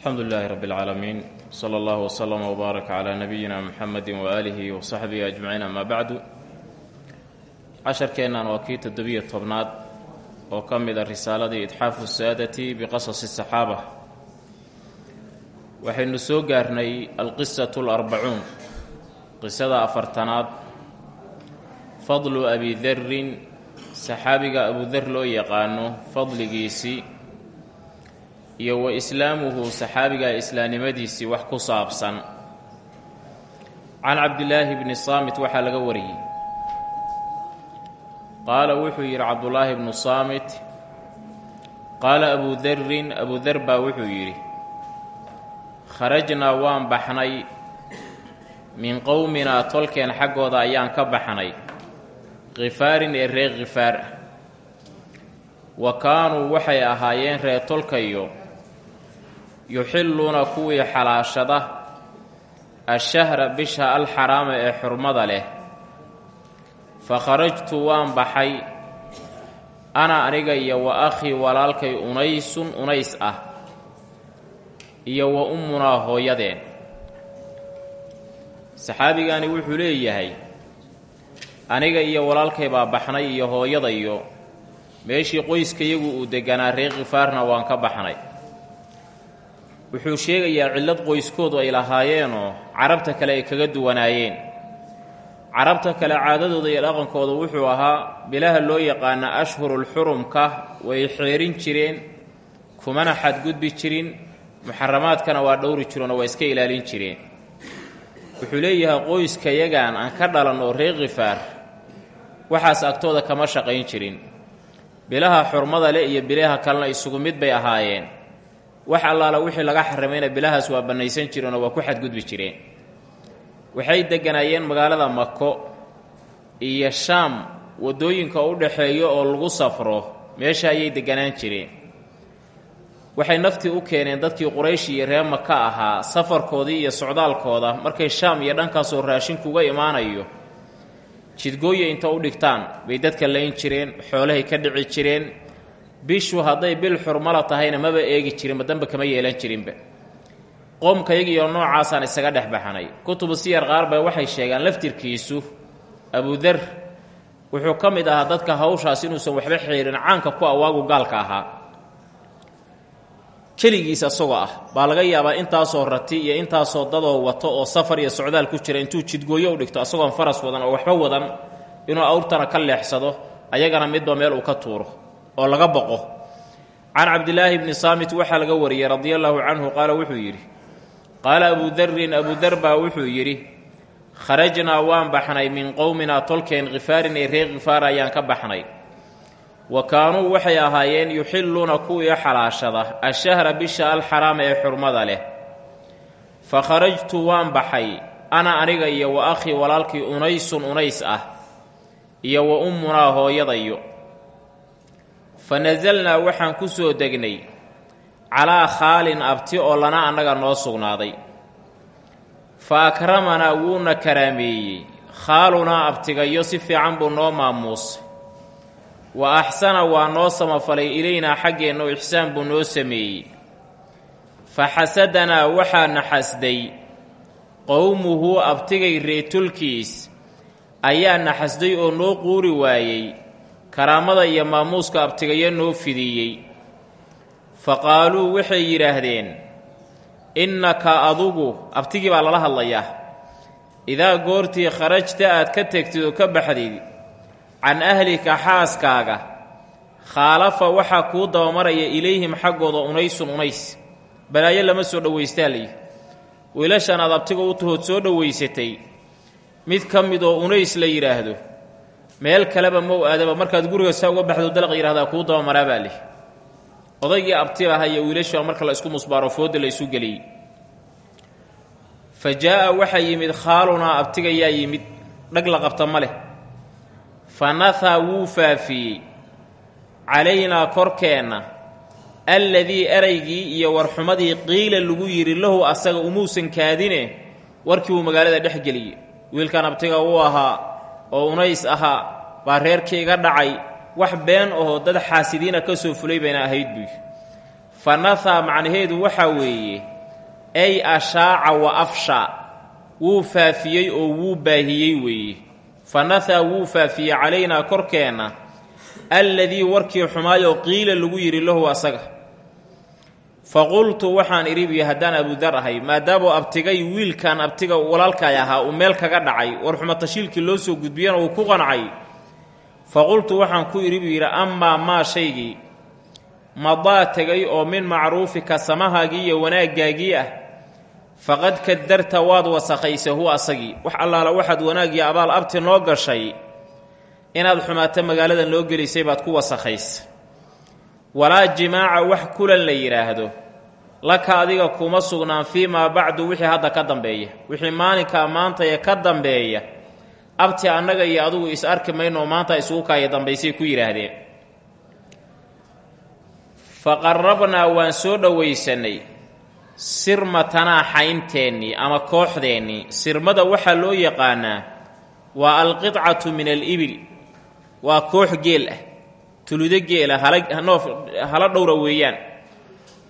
alxamdu lilaahi rabi اlcaalamiin sala allahu wslama wbaarak calaa nabiyina muxamedi waaalihi wa saxbihi ajmaciin amaa bacdu. Casharkeennan waa kii toddobiyo tobnaad oo ka mid a risaaladii idxaafu saadati biqasasi saxaaba. Waxaynu soo gaarnay alqisatu alarbacuun qisada afartanaad. Fadlu abi darin saxaabiga abudar loo yaqaano fadligiisii iyo wa islaamuhu saxaabiga islaamnimadiisii wax ku saabsan. Can cabdillaahi bni saamit waxaa laga wariyey. Qaala wuxuu yidhi cabdullaahi bnu saamit. Qaala abu darin abudar baa wuxuu yidhi kharajnaa waan baxnay. Min qowminaa tolkeen xaggooda ayaan ka baxnay. Khifaarin ee reer khifaar ah wa kaanuu waxay ahaayeen reer tolkayo yuxilluuna kuwii xalaashada ashahra bisha alxaraama ee xurmada leh. Fa kharajtu waan baxay ana aniga iyo wa akhii walaalkay unaysun unays ah iyo wa ummunaa hooyadeen. Saxaabigani wuxuu leeyahay aniga iyo walaalkay baa baxnay iyo hooyadayo meeshii qoyskayagu uu deganaa reer khifaarna waan ka baxnay wuxuu sheegayaa cillad qoyskoodu ay lahaayeenoo carabta kale ay kaga duwanaayeen. Carabta kale caadadooda iyo dhaqankooda wuxuu ahaa bilaha loo yaqaana ashhurulxurumka way xeerin jireen kumana xadgudbi jirin muxaramaadkana waa dhowri jireenoo waa iska ilaalin jireen. Wuxuu leeyahay qoyskayagan aan ka dhalan oo reer khifaar waxaas agtooda kama shaqayn jirin. Bilaha xurmada leh iyo bilaha kalena isugu mid bay ahaayeen wax allaala wixii laga xarimayna bilahaas waa bannaysan jireenoo waa ku xadgudbi jireen. Waxay degganaayeen magaalada mako iyo shaam waddooyinka u dhaxeeyo oo lagu safro meesha ayay degganaan jireen. Waxay naftii u keeneen dadkii quraysh iyo reer maka ahaa safarkoodii iyo socdaalkooda markay shaam iyo dhankaasoo raashinku imaanayo jidgooya inta u dhigtaan. Bay dadka layn jireen xoolahay ka dhici jireen bishu hadday bil xurmala tahayna maba eegi jirinba danba kama yeelan jirinba. Qoomkayagiiyo noocaasaan isaga dhex baxnay. Kutubu siyar qaar ba waxay sheegaan laftirkiisu abudar wuxuu ka mid ahaa dadka hawshaas inuusan waxba xeerin caanka ku awaagu gaalka ahaa. Keligiis asagoo ah baa laga yaabaa intaasoo rati iyo intaasoo dadoo wato oo safar iyo socdaal ku jira intuu jidgooyo u dhigto asagoon faras wadan oo waxba wadan inuu awrtana ka leexsado ayagana midba meel uu ka tuuro oo laga boqo. Can cabdilaahi bni saamit waxaa laga wariyey radia allaahu canhu qaala wuxuu yidhi qaala abudarin abudar baa wuxuu yidhi kharajnaa waan baxnay min qowminaa tolkeen khifaarin ee reer khifaar ayaan ka baxnay. Wa kaanuu waxay ahaayeen yuxilluuna kuwii xalaashada ashahra bisha alxaraama ee xurmada leh. Fa kharajtu waan baxay ana aniga iyo wa akhii walaalkii unaysun unays ah iyo wa ummunaa hooyadayo fa nasalnaa waxaan ku soo degnay calaa khaalin abti oo lana annaga noo sugnaaday fa akramanaa wuuna karaameeyey khaalunaa abtigayo si fiican buu noo maamuusay wa axsana waa noo samafalay ilaynaa xaggeenna oo ixsaan buu noo sameeyey fa xasadanaa waxaa na xasday qowmuhu abtigay reetulkiis ayaa na xasday oo noo quuri waayey karaamada iyo maamuuska abtigayo noo fidiyey. Fa qaaluu waxay yidhaahdeen innaka adugu abtigii baa lala hadlayaa idaa goortii kharajta aad ka tegtid oo ka baxdid can ahlika xaaskaaga khaalafa waxaa kuu dabamaraya ilayhim xaggooda unaysun unays. Balaayo lama soo dhowaystaa layidhi wiilashan aad abtiga u tahood soo dhowaysatay mid ka mid oo unays la yidhaahdo meel kaleba mow aadaba markaad guriga saa uga baxdo dalaq yidhahdaa kuu dabamaraa baa lih. Odaygii abti lahaa iyo wiilasha marka la isku musbaaro fooda la isu geliyey. Fa jaa'a waxaa yimid khaalunaa abtigayaa yimid. Dhag la qabta ma leh. Fa nahaa wuu faafiyey. Calaynaa korkeenna alladii eraygii iyo warxumadii qiila lagu yidhi lahu asaga umuusan kaadine warkii uu magaalada dhex geliyey. Wiilkan abtiga uu ahaa oo unays ahaa baa reerkii iga dhacay wax been ahoo dad xaasidiina ka soo fulay bayna ahayd buy fa nathaa macnaheedu waxaa weeye ay ashaaca wa afshaa wuu faafiyey oo wuu baahiyey weeye. Fa nathaa wuu faafiyey calaynaa korkeenna alladii warkii xumaayoo qiila lagu yidhi lahu asaga fa qultu waxaan idhibiyo haddaan abudar ahay maadaamuu abtigay wiilkan abtiga walaalkay ahaa uu meel kaga dhacay war xumatashiilkii loo soo gudbiyana uu ku qancay fa qultu waxaan ku idhi buu yidhi amaa maa shaygii madaa tegay oo min macruufika samahaagii iyo wanaaggaagii ah. Faqad kadarta waad wasakhaysa huwa asagii wax allaala waxaad wanaagii abaal abti noo gashay. Inaad xumaato magaaladan loo gelisay baad ku wasakhaysa walaa jimaaca wax kulan la yidhaahdo laka adiga kuma sugnaan fii maa bacdu wixii hadda ka dambeeya. Wixii maalinkaa maanta ee ka dambeeya abti annaga iyo adugu is arki mayno maanta isugu kaaya dambaysay ku yidhaahdeen. Fa qarrabnaa waan soo dhowaysanay sirmatanaa xaynteennii ama kooxdeennii. Sirmada waxaa loo yaqaanaa waa alqidcatu min alibil waa koox geel ah tuludo geela halnoof hala dhowra weeyaan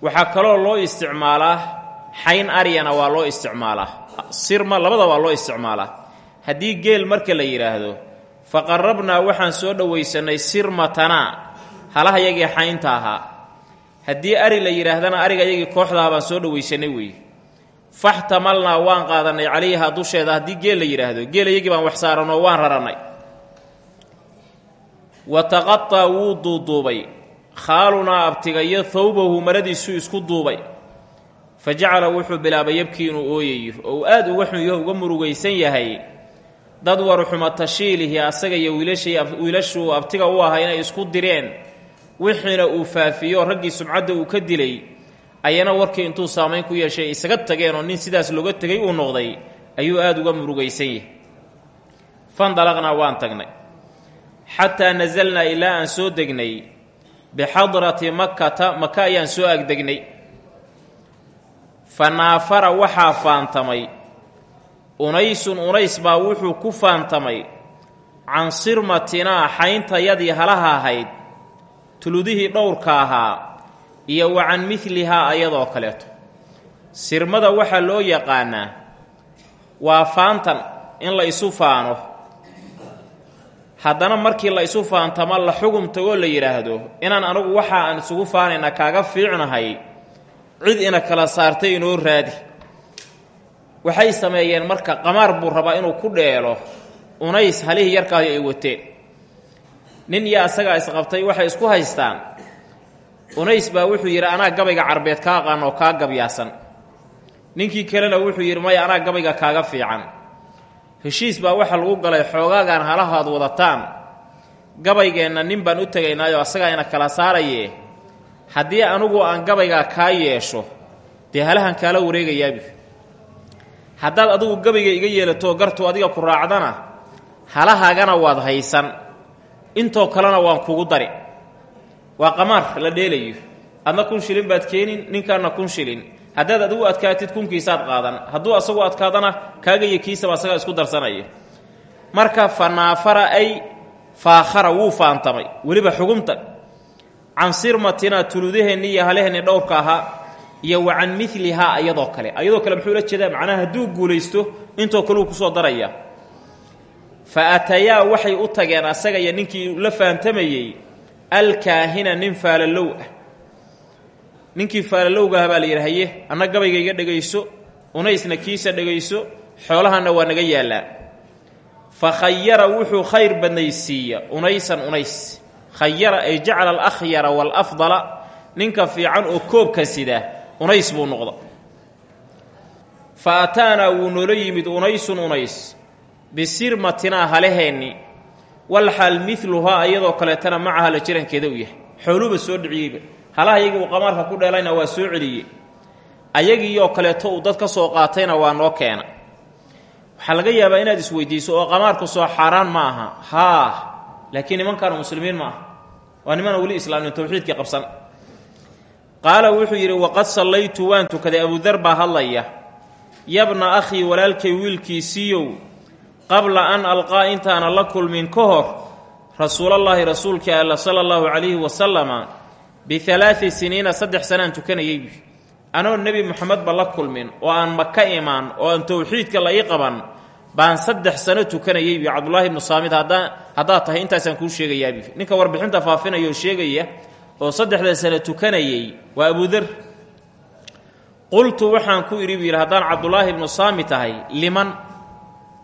waxaa kaloo loo isticmaalaa xayn aryana waa loo isticmaalaa. Sirma labada waa loo isticmaalaa. Haddii geel marka la yidhaahdo fa qarrabnaa waxaan soo dhowaysanay sirmatanaa halahayagii xaynta ahaa. Haddii ari la yidhaahdana arigayagii kooxdaha baan soo dhowaysanay weeye faxtamalnaa waan qaadannay calayhaa dusheeda. Haddii geel la yidhaahdo geelayagii baan wax saaranoo waan rarannay wa taqataa wuu duuduubay khaalunaa abtigayo thawbahu maradiisuu isku duubay. Fa jacala wuxuu bilaabay yabkii inuu ooyayo oo uu aad uga xunyaho uga murugaysan yahay. Dad warxuma tashiilihi asaga iyo wiilashuu abtiga u ahaa inay isku direen. Wixiina uu faafiyo raggii sumcadda uu ka dilay ayana warkii intuu saamayn ku yeeshay isaga tageen oo nin sidaas looga tegay uu noqday ayuu aad uga murugaysan yahay. Fandalaqnaa waan tagnay. Xataa nasalnaa ilaa aan soo degnay bixadrati makkata maka ayaan soo agdegnay. fa naafara waxaa faantamay unaysun unays baa wuxuu ku faantamay can sirmatinaa xayntayadii halaha ahayd tuludihii dhowrka ahaa iyo wa can midlihaa ayadoo kaleeto sirmada waxaa loo yaqaanaa waa faantan in la isu faano haddana markii la isu faantamo la xugum tagoo la yidhaahdo inaan anugu waxa aan isugu faanayna kaaga fiicnahay cid ina kala saartay inoo raadi. Waxay sameeyeen marka qamaar buu rabaa inuu ku dheelo unays halihii yarkaayo ay wateen. Nin iyo asagaa isqabtay waxay isku haystaan. Unays baa wuxuu yidhi anaa gabayga carbeed ka aqaan oo kaa gabyaasan ninkii kalena wuxuu yidhi maya anaa gabayga kaaga fiican heshiis baa waxaa lagu galay xoogaagaan halahaad wadataan. Gabaygeenna nin baan u tegaynaayoo asagaa ina kala saaraye haddii anugu aan gabaygaa kaa yeesho dee halahan kaala wareegayaabi. Haddaad adigu gabayga iga yeelatoo gartuu adiga ku raacdana halahaagana waad haysan. Intoo kalena waan kugu dari. Waa qamaar la dheelayo. Adna kun shilin baad keenin ninkaanna kun shilin haddaad adigu adkaatid kunkiisaad qaadan. Hadduu asagu adkaadana kaaga iyo kiisaba asagaa isku darsanaya. Marka fanaafara ay faakhara wuu faantamay. Weliba xugumtan can sirmatina tuludaheenni iyo halaheenni dhowrka ahaa iyo wa can milihaa ayadoo kale. Ayadoo kale muxuu la jeedaa macnaha hadduu guulaysto intoo kaleu ku soo daraya. Fa atayaa waxay u tageen asaga iyo ninkii la faantamayey alkaahina nin faalalow ah ninkii faalalowgaah baa la yidhi haye anna gabayga iga dhegayso unaysna kiisa dhegayso xoolahanna waa naga yaallaa. Fa khayara wuxuu khayr badnaysiiya unaysan unays. Khayara ay jacala alakhyara waalafdala ninka fiican oo koobka sida unays buu noqda fa ataanaa wuu noola yimid unaysun unays. Bisirmatinaa halaheenni walxaal midluhaa iyadoo kaleetana macaha la jirankeeda u yahay. Xooluuba soo dhiciyeyba halaha iyagii uu qamaarka ku dheelayna waa soo celiyey. Ayagiioo kaleeto uu dad ka soo qaatayna waa noo keena. Waxaa laga yaabaa inaad isweydiiso oo qamaarku soo xaaraan ma aha. Haa laakiin nimankaanu muslimiin ma aha. Waa nimana weli islaamin tawxiidkii qabsan. Qaala wuxuu yidhi waqad sallaytu waan tukaday abudar baa hadlaya yabna akhii walaalkay wiilkiisiiyow qabla an alqaa intaana la kulmin ka hor rasuulallaahi rasuulkii alla sala allahu calayhi wasalama bialaai siniina saddex sanaan tukanayay buy anoo nebi moxamedba la kulmin oo aan maka imaan oo aan towxiidka la ii qaban baan saddex sano tukanayay buy cabdulaahi ibnu saamid haddaad tahay intaasaan kuu sheegayaa buy ninka warbixinta faafinaya oo sheegaya oo saddexda sano tukanayay waa abudar qultu waxaan ku idhi buu yidhi haddaan cabdulaahi ibnu saami tahay liman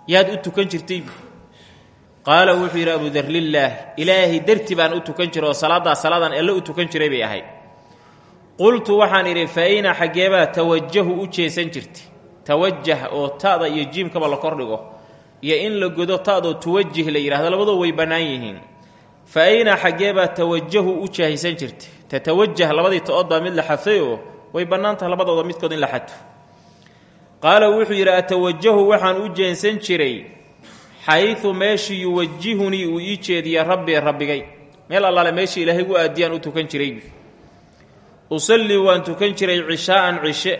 yaad u tukan jirtay qaala wuxuu yidhi abudar lilaah ilaahay darti baan u tukan jiray oo salaaddaa salaadaan alle u tukan jiray bay ahayd. Qultu waxaan idhi fa ayna xaggeebaa tawajahu u jeesan jirtay tawajah oo ta'da iyo jiimkaba la kordhigo iyo in la godo ta'doo tuwajih la yidhahdo labadoo way bannaan yihiin. Fa ayna xaggeebaa tawajahu u jahaysan jirtay tatawajah labadii ta-ood baa mid la xadfay oo way bannaan tahay labadooda midkood in la xadfo. Qaala wuxuu yidhi atawajahu waxaan u jeensan jiray xaydu meeshii yuwajihunii uu ii jeediya rabbii rabbigay meel allaale meeshii ilaahay gu aadiyaan u tukan jiray usallii waan tukan jiray cishaa'an cishe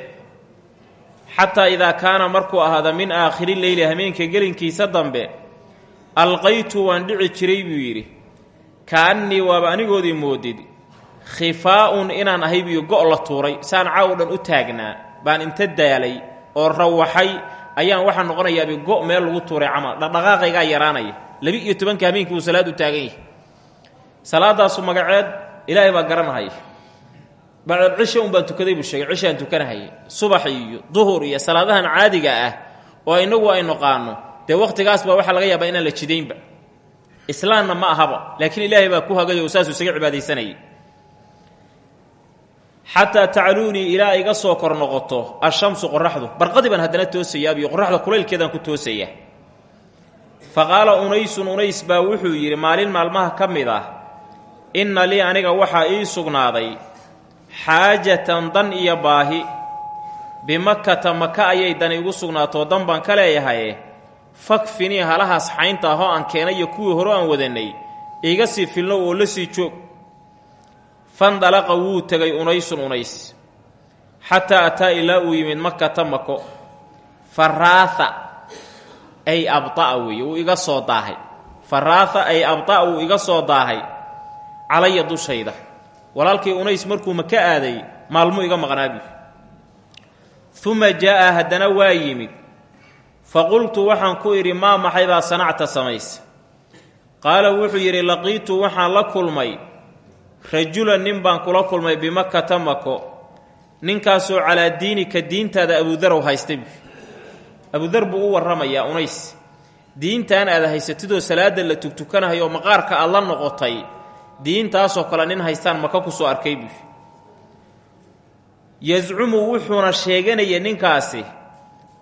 xataa idaa kaana markuu ahaada min aakhiri leyli hameenka gelinkiisa dambe alqaytu waan dhici jiray buu yidhi kaannii waaba anigoodii moodid khifaa'un inaan ahay biyo go' la tuuray saan caaw dhan u taagnaa baan inta daalay oo rawaxay ayaan waxaa noqonayaaba go' meel lagu tuuray camal dhaqdhaqaaqaygaa yaraanaya. Labi iyo tobanka habeenkii uu salaad u taagan yahay. Salaadaasu magaceed ilaahay baa garanahaya bacdal cisha un baan tukaday buu sheegay cishaan tukanahaya subax iyo duhur iyo salaadahan caadiga ah oo innagu ay noqaano dee wakhtigaas baa waxaa laga yaabaa inaan la jidaynba. Islaamna ma ahaba laakiin ilaahay baa ku hagay oo saasuu isaga cibaadaysanayay xataa tacluunii ilaa iga soo kor noqoto ashamsu qoraxdu. Barqadii baan haddana toosayaabiyo qoraxda kulaylkeedaan ku toosaya. Fa qaala unaysun unays baa wuxuu yidhi maalin maalmaha ka mid ah inna lii aniga waxaa ii sugnaaday xaajatan dan iyo baahi. Bimakata maka ayay dan igu sugnaatoo dan baan ka leeyahaye fakfinii halahaas xaynta ahoo aan keenay iyo kuwii hore aan wadannay. Iga sii filno oo la sii joog fandalaqa wuu tegay unaysun unays xataa ataa ilaa uu yimid makata mako faraatha ay abda'a weeye wuu iga soo daahay faraatha ay abda'a wuu iga soo daahay calaya dushayda walaalkii unays markuu maka aaday maalmuu iga maqnaabi uma jaa'a haddana waa yimid fa qultu waxaan ku idhi maa maxay baa sanacta samaysa qaala wuxuu yidhi laqiitu waxaan la kulmay rajulan nin baan kula kulmay bimakata mako ninkaasoo calaa diinika diintaada abuudarow haystay. Abudar buu u warramayaa unays. Diintaan aad haysatidoo salaadda la tugtukanahay oo maqaarka aad la noqotay diintaasoo kale nin haystaan maka ku soo arkay buu. Yascumu wuxuuna sheeganaya ninkaasi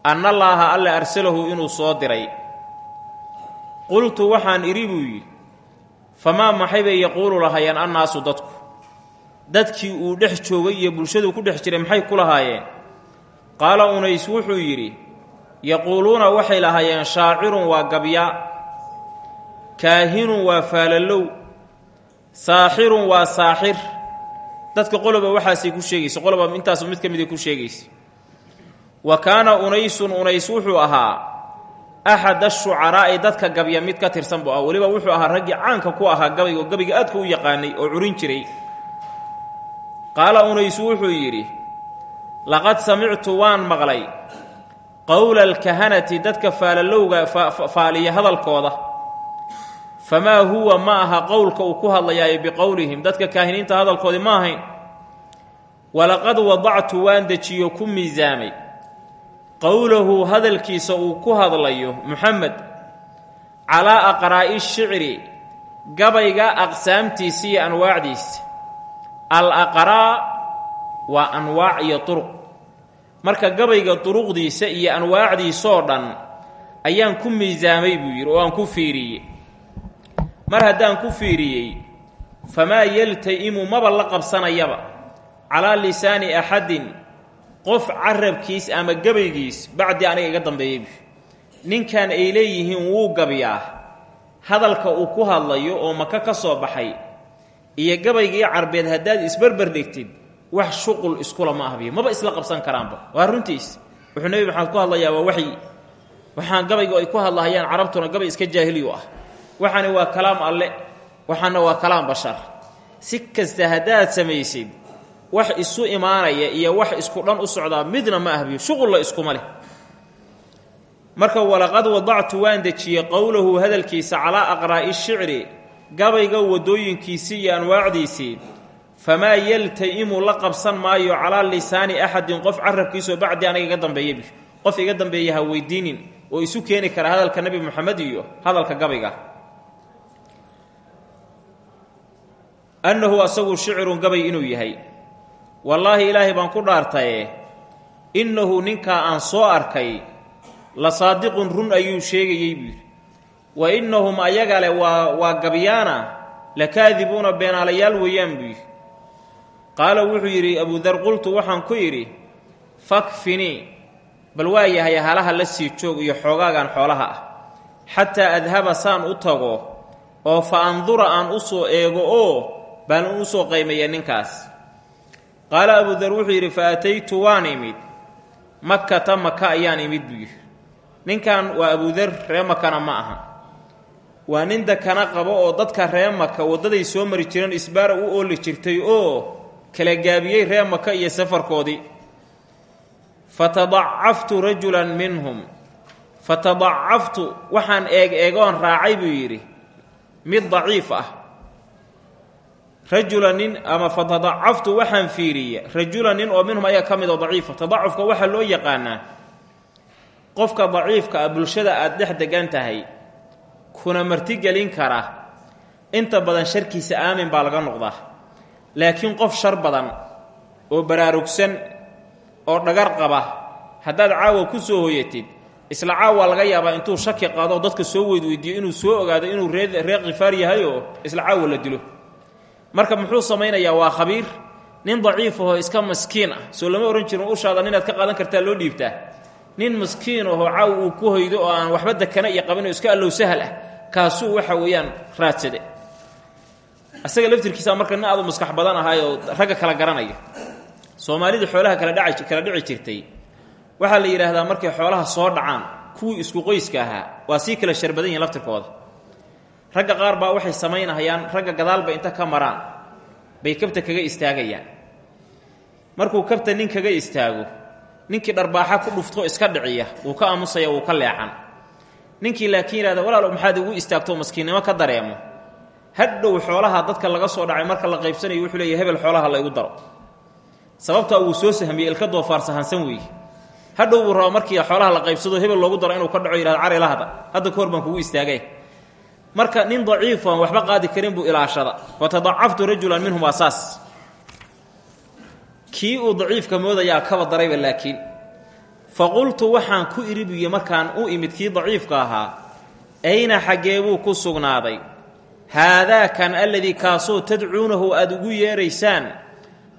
annallaaha alle arsalahu inuu soo diray. Qultu waxaan idhi buu yidhi famaa maxay bay yaquulu lahaayeen annaasu dadku? Dadkii uu dhex joogay iyo bulshaduu ku dhex jiray maxay ku lahaayeen? Qaala unays wuxuu yidhi yaquuluuna waxay lahaayeen shaacirun waa gabyaa kaahinun waa faalallow saaxirun waa saaxir. Dadka qoloba waxaasay ku sheegaysa qoloba intaasba mid ka miday ku sheegaysa. Wa kaana unaysun unays wuxuu ahaa axad ashucaraa'i dadka gabya mid ka tirsan buu ah weliba wuxuu ahaa raggii caanka ku ahaa gabayga oo gabayga aadka u yaqaanay oo curin jiray qaala unays wuxuu yidhi laqad samictu waan maqlay qowla alkahanati dadka faalalowga faaliya hadalkooda famaa huwa ma aha qowlka uu ku hadlayaayo biqowlihim dadka kaahiniinta hadalkoodii ma ahayn walaqad wadactu waan dejiyo ku miisaamay qowlahu hadalkiisa uu ku hadlayo muxamed calaa aqraa'i shicri gabayga aqsaamtiisa iyo anwaacdiisa al aqraa waa anwaac iyo turuq. Marka gabayga duruqdiisa iyo anwaacdiisoo dhan ayaan ku miisaamay buu yidhi oo aan ku fiiriyey. Mar haddaan ku fiiriyey famaa yalta'imu maba la qabsanayaba. Calaa lisaani axadin qof carabkiis ama gabaygiis bacdii aniga iga dambeeyey bu ninkan ay leeyihiin wuu gabyaa hadalka uu ku hadlayo oo maka ka soo baxay iyo gabaygii carbeed haddaad isberber dhigtid wax shuqul iskula ma ahbiyo. Maba isla qabsan karaanba. Waa runtiis. Wuxuu nebi maxamed ku hadlayaa waa waxyi. Waxaan gabayga ay ku hadlahayaan carabtuna gabay iska jaahiliyu ah. Waxaani waa kalaam alle. Waxaana waa kalaam bashar. Si kasta haddaad samaysid wax isu imaanaya iyo wax isku dhan u socdaa midna ma ahbiyo shuqulla iskuma leh. Marka walaqad wadactu waan dejiyey qowlahu hadalkiisa calaa aqraa'i shicri gabayga waddooyinkiisii iyo anwaacdiisii famaa yalta'imu la qabsan maayo calaa lisaani axadin qof carabkiisoo bacdi aniga iga dambeeyabi qof iga dambeeya ha weydiinin oo isu keeni kara hadalka nebi moxamed iyo hadalka gabayga. Annahu asagu shicirun gabay inuu yahay wallaahi ilaahay baan ku dhaartaye. Innahu ninkaa aan soo arkay la saadiqun run ayuu sheegayey buu yidhi. Wa innahum ayaga leh waa waa gabyaana la kaadibuuna beenaalayaal weeyaan buu yidhi. Qaala wuxuu yidhi abudar qultu waxaan ku idhi fakfinii bal waa yahay halaha la sii joog iyo xoogaagan xoolaha ah. Xataa adhaba saan u tago oo fa andura aan u soo eego oo baan u soo qaymeeya ninkaas qaala abudar wuxuu yidhi fa ataytu waan imid. Makkata maka ayaan imid buu yidhi. Ninkan waa abudar ree makana ma aha. Waa nin dakana qabo oo dadka ree maka waddaday soo mari jireen isbaara u ooli jirtay oo kala gaabiyey ree maka iyo safarkoodii fatadacaftu rajulan minhum. Fatadacaftu waxaan eeg eegoon raacay buu yidhi. Mid daciif ah rajula nin ama fatadacaftu waxaan fiiriye. Rajula nin oo minhum ayaa ka mid oo daciifa. Tadacufka waxaa loo yaqaanaa qofka daciifka ah bulshada aada dhex degan tahay kuna martigelin kara. Inta badan sharkiisa aamin baa laga noqdaa. Laakiin qof shar badan oo baraarugsan oo dhagar qaba haddaad caawa ku soo hoyatid isla caawa laga yaabaa intuu shaki qaado dadka soo weydweydiiyo inuu soo ogaado inuu ree reer khifaar yahayoo isla caawa la dilo marka muxuu samaynayaa waa khabiir nin daciif ahoo iska maskiin ah. Soo lama odhan jirin ushaada ninaad ka qaadan kartaa loo dhiibtaa. Nin maskiin ahoo caaw uu ku hoydo oo aan waxba dekana iyo qabin oo iska allow sahal ah kaasuu waxa weeyaan raadsade. Asaga laftirkiisa marka nin aadu maskax badan ahaayoo ragga kala garanaya soomaalida xoolaha kala dhaci kala dhici jirtay. Waxaa la yidhaahdaa markay xoolaha soo dhacaan kuwii isku qoyska ahaa waa sii kala shar badan yihiin laftirkooda ragga qaar baa waxay samaynahayaan ragga gadaalba inta ka maraan. Bay kabta kaga istaagayaan. Markuu kabta nin kaga istaago ninkii dharbaaxa ku dhufto iska dhiciya wuu ka aamusaya wuu ka leexan. Ninkii laakiin yidhahda walaalo maxaad igu istaagto maskiinnimo ka dareemo? Hadhow xoolaha dadka laga soo dhacay marka la qaybsanayo wuxuu leeya hebel xoolaha la igu daro. Sababtaa wuu soo sahmiyey ilka doofaar sahansan weeye hadhow buu raba markii xoolaha la qaybsado hebel loogu daro inuu ka dhaco yihahdo cari hadda ka baan kugu istaagay marka nin daciifo aan waxba qaadi karin buu ilaashada. Fatadacaftu rajulan minhum waa saas. Kii uu daciifka moodayaa kaba darayba laakiin. Fa qultu waxaan ku idhi markaan u imid kii daciifka ahaa ayna xaggee buu ku sugnaaday? Haadaakan alladii kaasoo tadcuunahu aada ugu yeeraysaan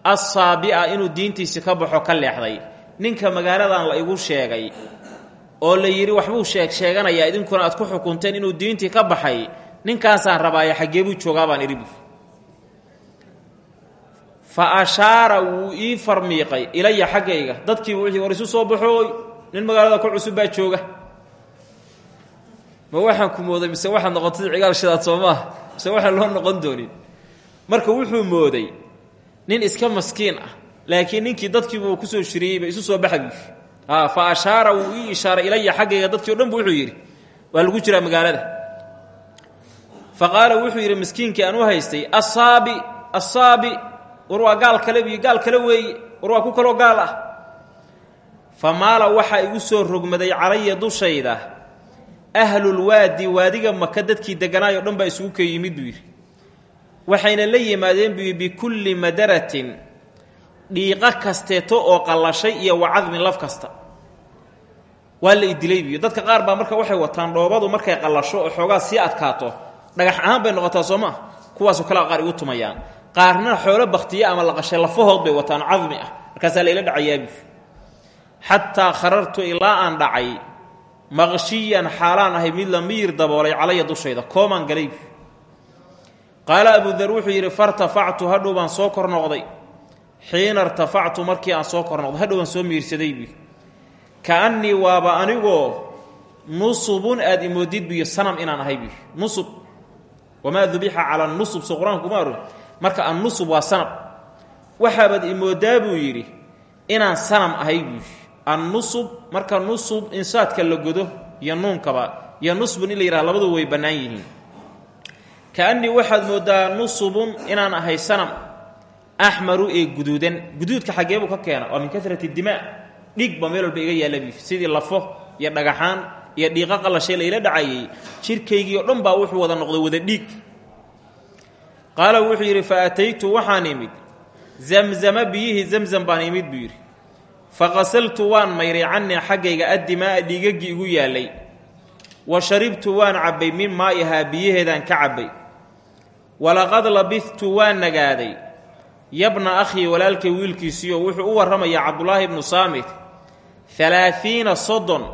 assaabi'a inuu diintiisi ka baxo ka leexday. Ninka magaaladan la igu sheegay oo la yidhi waxbuu sheeg sheeganayaa idinkuna aad ku xukunteen inuu diintii ka baxay. Ninkaasaan rabaaye xaggee buu joogaa baan idhi bu fa ashaara wuu ii farmiiqay ilaya xaggayga dadkiibu wixii war isu soo baxooy. Nin magaalada ku cusub baa jooga. Ma waxaan ku mooday mise waxaad noqotay cigaal shidaad soo mise waxaan loo noqon doonin? Marka wuxuu mooday nin iska maskiin ah laakiin ninkii dadkiibu ku soo shiriyeyba isu soo baxa buufi fa ashaara wuu ii ishaaray ilaya xaggayga dadkii o dhan bu wuxuu yidhi. Waa lagu jiraa magaalada. Fa qaala wuxuu yidhi miskiinkii aan haystay assaabi assaabi war waa gaal kale biyo gaal kale weeye war waa ku kaloo gaal ah. Fa maala waxaa igu soo rogmaday calaya dushayda ahlulwaadi waadiga maka dadkii degganaayoo dhan baa isugu ka yimid buu yidhi. Waxayna la yimaadeen buu yidhi bikulli madaratin dhiiqo kasteeto oo qallashay iyo wacadmin laf kasta. Waa la idilay biyo. Dadka qaar baa marka waxay wataan dhoobadu markay qallasho oo xoogaa sii adkaato dhagax ahaan bay noqotaa soo maa kuwaasoo kalea qaar igu tumayaan. Qaarna xoolo baktiye ama laqashay lafahood bay wataan cadmi ah. Markaasaa layla dhacayaabi xataa kharartu ilaa aan dhacay maqshiyan xaalaan ahay mid la miyir daboolay calaya dushayda koomaan galay. Qaala abudar wuxuu yidhi fartafactu hadhow baan soo kor noqday xiina irtafactu markii aan soo kor noqday hadhow baan soo miirsaday buy kaannii waaba anigoo nusubun aad imoodid biyo sanam inaan ahay buy nusub. Wamaa dubixa cala nusub so qur'aanku ma arun marka annusub waa sanam. Waxaabaad imoodaa buu yidhi inaan sanam ahay buu annusub marka nusub insaadka la godo iyo nuunkaba iyo nusbun in la yidhaha labadu way bannaan yihiin. Kaannii waxaad mooddaa nusubun inaan ahay sanam axmaru ee guduudan guduudka xaggee buu ka keena waa min karati dimaa dhiig ba meel walba iga yaalla buu sidii lafo iyo dhagaxaan iyo dhiiqa qalashay layla dhacayay jirkaygii oo dhan baa wuxuu wada noqday wada dhiig qaala wuxuu yidhi fa ataytu waxaan imid zamzama biyihii zamzam baan imid buu yidhi fa qasaltu waan mayray cannii xaggayga addimaa'a dhiigaggii igu yaallay wa sharibtu waan cabbay min maa'ihaa biyaheedaan ka cabbay walaqad labidtu waan nagaaday yabna akhii walaalkay wiilkiisiiyo wuxuu u warramayaa cabdulaahi ibnu saamit alaaiina soddon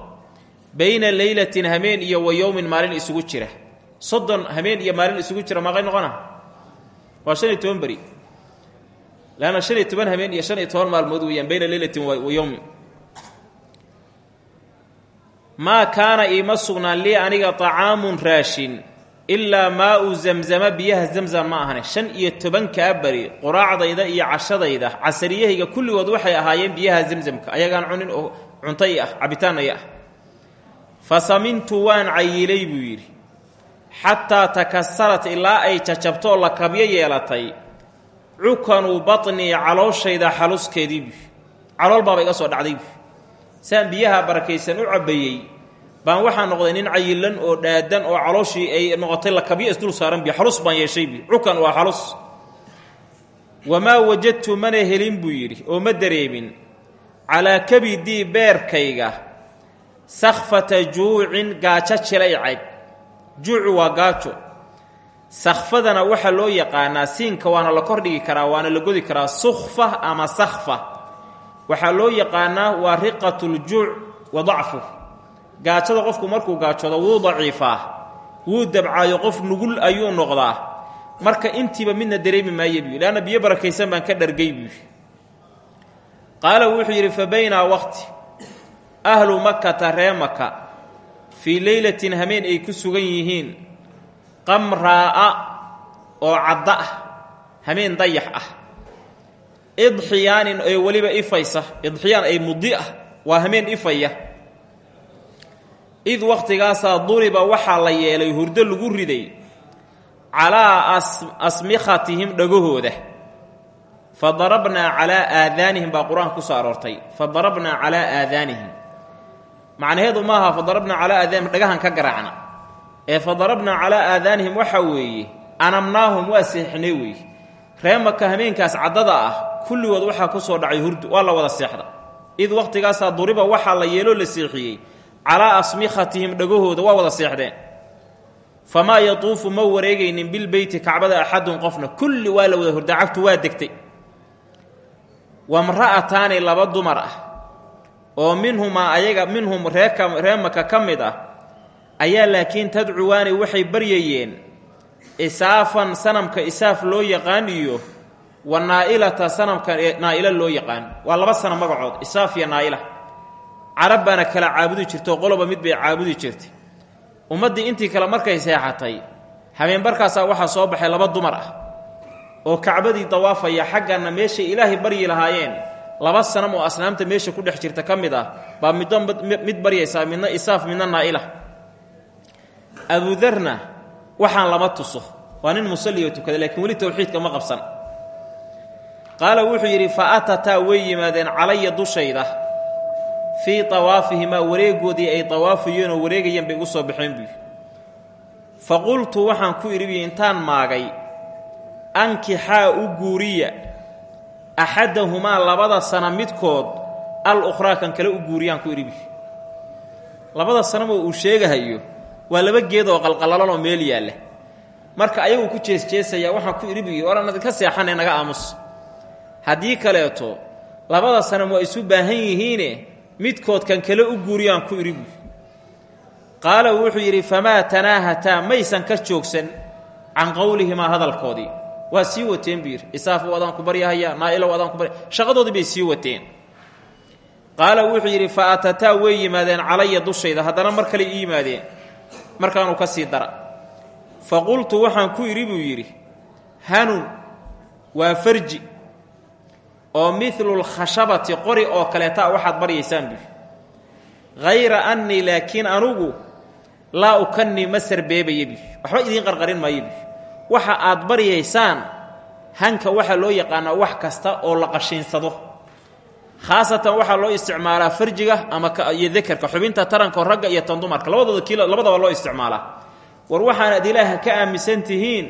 bayna leylatin hameen iyo wa yowmin maalin isugu jira. Soddon hameen iyo maalin isugu jira maaqay noqona waa shan iyo toban beri. Leanna shan iyo toban hameen iyo shan iyo toban maalmood weeyaan bayna leylatin wa yowmin maa kaana iima sugnaan lii aniga طacaamun raashin ilaa maau zamzama biyaha zamzam ma ahane. Shan iyo tobankaa beri quraacdayda iyo cashadayda casariyahayga kulligood waxay ahaayeen biyaha zamzamka ayagaan cunin oo cunto i ah cabitaan ay ah. Fa samintu waan cayilay buu yidhi. Xataa takasarat ilaa ay jajabtoo la kabyo yeelatay. Cukanu baطnii calooshayda xaluskeedii buu calool baaba iga soo dhacday buu saan biyaha barakaysan u cabbayey baan waxaa noqday nin cayilan oo dhaadan oo calooshii ay noqotay la kabyo isdul saaran bi xalus baan yeeshay bi cukan waa xalus. Wamaa wajadtu mana helin buu yidhi oo ma dareemin. Calaa kabidii beerkayga sakhfata juucin gaajo jilaycad juucu waa gaajo. Sakhfadana waxaa loo yaqaanaa siinka waana la kordhigi karaa waana la godi karaa sukhfa ama sakhfa. Waxaa loo yaqaanaa waa riqatuljuuc wa dacfu gaajada qofku markuu gaajoodo wuu daciifaa wuu dabcaayo qof nugul ayuu noqdaa. Marka intiiba midna dareemi maaye buu leanna biyo barakaysan baan ka dhargay buu qaala wuxuu yidhi fa baynaa waqti ahlu makkata ree maka fii leylatin hameen ay ku sugan yihiin qamraa'a oo cadda ah hameen dayax ah. Idxiyaanin ee weliba ifaysa idxiyaan ay mudi ah waa hameen ifaya id wakhtigaasaa duriba waxaa la yeelay hurdo lagu riday calaa asmikhatihim dhagahooda. Fa darabnaa calaa aadaanihim baa qur'aanka ku soo aroortay. Fa darabnaa calaa aadaanihim. Macnaheedu maaha fa darabnaa calaa aadaanihim dhagahan ka garaacna. Ee fa darabnaa calaa aadaanihim waxaa weeye anamnaahum waa seexnay weeye. Ree maka hameenkaas caddada ah kulligood waxaa ku soo dhacay hurdu waa la wada seexda. Id wakhtigaasaa duriba waxaa la yeeloo la seexiyey calaa asmikhatihim dhagahooda waa wada seexdeen. Famaa yatuufu ma wareegaynin bilbeyti kacbada axadun qofna. Kulli waa la wada hurdaa cagtu waa degtay. Wamra'ataani laba dumar ah oo minhumaa ayaga minhum reeka ree maka ka mid ah ayaa laakiin tadcuwaani waxay baryayeen isaafan sanamka isaaf loo yaqaan iyo wa naa'ilata sanamka naa'ila loo yaqaan. Waa laba sana magacood isaaf iyo naa'ila carab baana kala caabudi jirto qoloba mid bay caabudi jirtay. Ummaddii intii kale markay seexatay habeenbarkaasaa waxaa soo baxay laba dumar ah oo kacbadii dawaafaya xagganna meeshay ilaahay baryi lahaayeen. Laba sanam oo asnaamta meesha ku dhex jirta ka mid ah baa middo mid baryaysaa midna isaaf midna naa'ila. Abudarna waxaan lama tuso. Waa nin musalliyo tukada laakiin weli towxiidka ma qabsan. Qaala wuxuu yidhi fa atataa way yimaadeen calaya dushayda fii awaafihimaa wareegoodii ay awaafayeen oo wareegayeen bay ugu soo baxeen buy fa qultu waxaan ku idhi intaan maagay. Ankixaa u guuriya. Axadahumaa labada sana midkood al ukhraa kan kale u guuriyaan ku idhi labada sanamoo uu sheegahayo waa laba geed oo qalqalaloo meel yaalla. Marka ayagu ku jeesjeesayaa waxaan ku idhi buy oran ka seexane naga aamus. Haddii kaleeto labada sanam waa isu baahan yihiine midkood kan kale u guuriyaan ku idhi buy qaala wuxuu yidhi famaa tanaahataa maysan ka joogsan can qowlihimaa hadalkoodii. Waa sii wateen buu yidhi. Isaaf adaan ku baryahayaa? Naa'ilo adaan ku barya shaqadoodii bay sii wateen. Qaala wuxuu yidhi fa atataa way yimaadeen calaya dushayda. Haddana mar kale ii yimaadeen. Markaanuu ka sii dara. Fa qultu waxaan ku idhi buu yidhi hanun waa farji oo midlulkhashabati qori oo kaleeta waxaad baryaysaan buy hayra annii laakiin anugu laa ukanii ma sarbeebaya buy waxba idiin qarqarin maayo waxa aad baryaysaan hanka waxaa loo yaqaanaa wax kasta oo la qashiinsado. Khaasatan waxaa loo isticmaalaa farjiga ama iyo dakerka xubinta taranka ragga iyo tan dumarka labadooda kii labadaba loo isticmaalaa war waxaanaad ilaaha ka aaminsan tihiin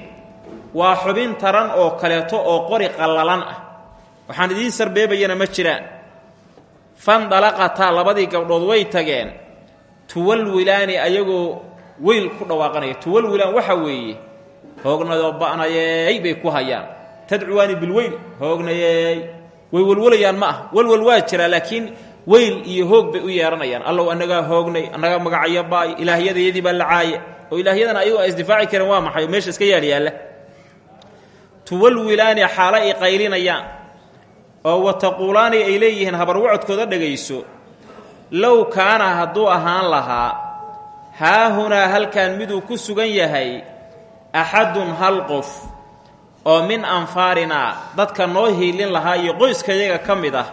waa xubin taran oo kaleeto oo qori qallalan ah waxaan idiin sarbeebayana ma jiraan fandalaqataa labadii gabdhood way tageen. Tuwalwilaani ayagoo weyl ku dhawaaqanaya. Tuwalwilaan waxa weeye hoognayoo ba'nayeey bay ku hayaan. Tadcuwaani bilweyl hoognayeey way welwalayaan ma ah welwal waa jiraa laakiin weyl iyo hoog bay u yeehanayaan allow annagaa hoognay annagaa magacyo ba'ay ilaahyadayadii baa la caaye. Oo ilaahyadan ayagu a isdifaaci kareen waa maxay? Oo meesha iska yaal yaalla. Tuwalwilaani xaalo ay qaylinayaan oo wataquulaani ay leeyihiin habarwacodkooda dhegayso low kaana hadduu ahaan lahaa haahunaa halkan miduu ku sugan yahay axadun hal qof oo min anfaarinaa dadka noo hiilin lahaa iyo qoyskayaga ka mid ah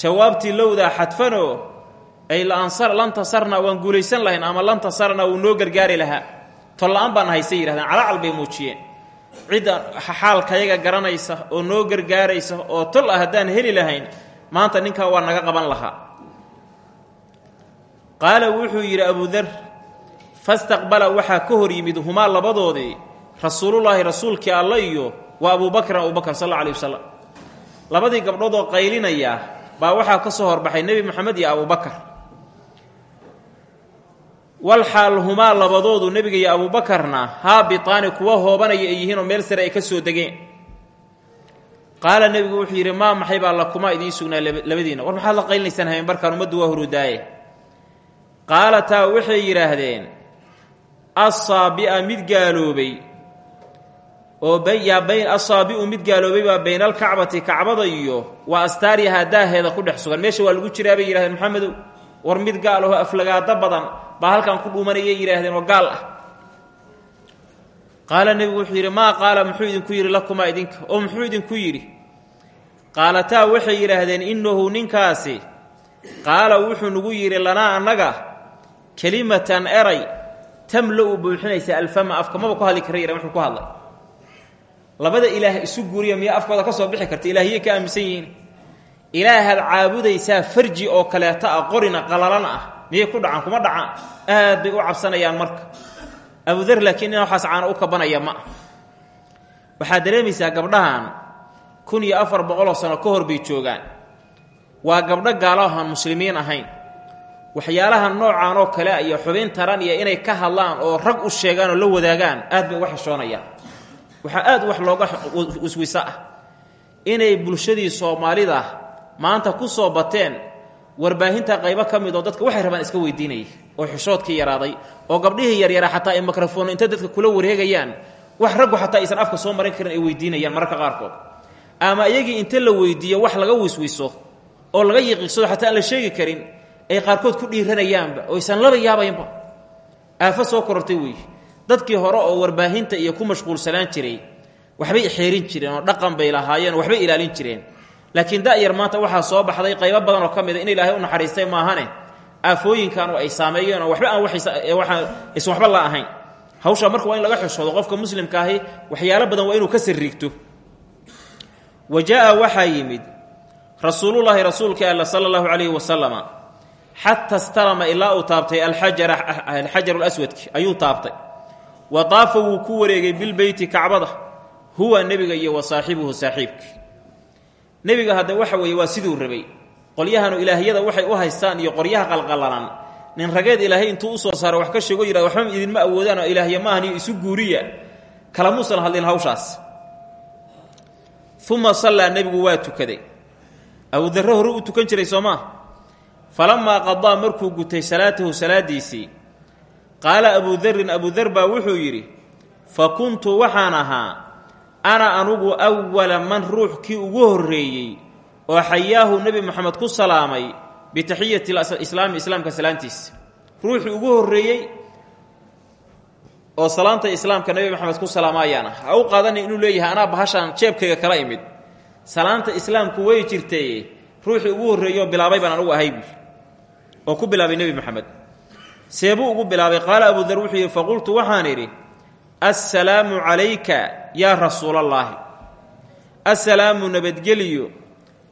jawaabtii lowdaa xadfanoo ay lantasarna waan guulaysan lahayn ama lantasarna wuu noo gargaari lahaa. Tolla-aan baan haysay yihahdeen calacal bay muujiyeen cidda xaalkayaga garanaysa oo noo gargaaraysa oo tol ah haddaan heli lahayn maanta ninkan waa naga qaban lahaa. Qaala wuxuu yidhi abudar fastaqbala waxaa ka hor yimid humaa labadoodii rasuulullaahi rasuulkii alla iyo waa abubakrin abubakar sal alla alih wasalam labadii gabdhood oo qaylinaya baa waxaa ka soo horbaxay nebi moxamed iyo abubakar walxaal humaa labadoodu nebiga iyo abuubakarna haabitaani kuwa hoobanaya ay yihiin oo meel sare ay ka soo degeen. qaala nebigu wuxuu yidhi maa maxay baa lakumaa idiin sugnaa labadiinna war maxaad la qaylinaysaan habeenbarkaan ummaddu waa hurudaaye qaalataa waxay yidhaahdeen assaabi'a mid gaaloobay oo assaabi'u mid gaaloobay baa bayna alkacbati kacbada iyo waa astaariyahaa daaheeda ku dhex sugan. Meesha waa lagu jiraa bay yidhahdeen maxamedow war mid gaal ahoo aflagaado badan baa halkan ku dhuumanayay yidhaahdeen oo gaal ah. Qaala nebigu wuxuu yidhi maa qaala muxuu idinku yidhi lakumaa idinka? Oo muxuu idinku yidhi qaalataa waxay yidhaahdeen innahu ninkaasi. Qaala wuxuu nagu yidhi lanaa annaga kelimatan eray tamla-u buuxinaysa alfama afka maba ku hadli kara yidhan wuxuu ku hadlay. Labada ilaah isu guuriya miyaa afkooda ka soo bixi karta ilaahiyay ka aaminsan yihiin ilaahaad caabudaysaa farji oo kaleeto ah qorina qalalan ah miyay ku dhacaan kuma dhacaan aad bay u cabsanayaan marka abudar laakiin ina waxaas u kabanaya ma ah waxaad dareemaysaa gabdhahan kun iyo afar boqoloo sano ka hor bay joogaan waa gabdho gaalo ahaan muslimiin ahayn waxyaalaha noocaan oo kale iyo xubin taran iyo inay ka hadlaan oo rag u sheegaan oo la wadaagaan aad bay uga xishoonayaan waxaa aad wax looga wiswiso ah inay bulshadii soomaalida maanta ku soo bateen warbaahinta qaybo ka mid oo dadka waxay rabaan iska weydiinaya oo xishoodkii yaraaday oo gabdhihii yaryara xataa ay mikrofon inta dadka kula wareegayaan wax raggu xataa aysan afka soo marin karin ay weydiinayaan mararka qaarkood. Ama iyagii inta la weydiiyo wax laga wiswiso oo laga yiqiigsado xataa la sheegi karin ay qaarkood ku dhiiranayaanba oo aysan laba yaabaynba. Aafo soo korortay weeye dadkii hore oo warbaahinta iyo ku mashquulsanaan jiray waxbay xeerin jireen oo dhaqan bay lahaayeen waxbay ilaalin jireen laakiin da'yar maanta waxaa soo baxday qaybo badan oo ka mid a in ilaahay u naxariistay maahane aafooyinkaanu ay saameeyeen oo waxba aan waaysan waxba la ahayn. Hawshaa marka waa in laga xishoodo qofka muslimka ahi waxyaalo badan waa inuu ka sirriigto wa jaa waxaa yimid rasuulullaahi rasuulka alla sala allahu calayhi wasalama xata stalama ilaa uu taabtay alxajaru laswadki ayuu taabtay. Wa daafa wuu ku wareegay bilbeyti kacbada huwa nebiga iyo wa saaxibuhu saaxiibkii nebiga hadda waxa weeye waa siduu rabay. Qolyahanu ilaahyada waxay u haystaan iyo qoryaha qalqalalan nin rageed ilaahay intuu u soo saaro wax ka sheego yihahdo waxba idinma awoodaan oo ilaahya maahan iyo isu guuriya. Kalamuusan hadlin hawshaas. Uma sallaa nebigu waa tukaday. Abudarre hore u tukan jiray soo maa falamaa qadaa markuu gutay salaatahu salaadiisii qaala abudarin abudar baa wuxuu yidhi fa kuntu waxaan ahaa ana anugu awala man ruux ugu horreeyey oo xayaahu nebi moxamed ku salaamay bitaxiyati islaami islaamka salaantiisa. Ruuxii ugu horreeyey oo salaanta islaamka nebi maxamed ku salaamaayaan ah ha u qaadanin inuu leeyahay anaa bahashaan jeebkayga kala imid. Salaanta islaamku way jirtay ruuxii ugu horreeyo bilaabay baan anugu ahay buui oo ku bilaabay nebi maxamed seebuu ugu bilaabay qaala abudar wuxuu yidhi faqultu waxaan idhi assalaamu calayka yaa rasuulallaahi assalaamu nabadgeliyo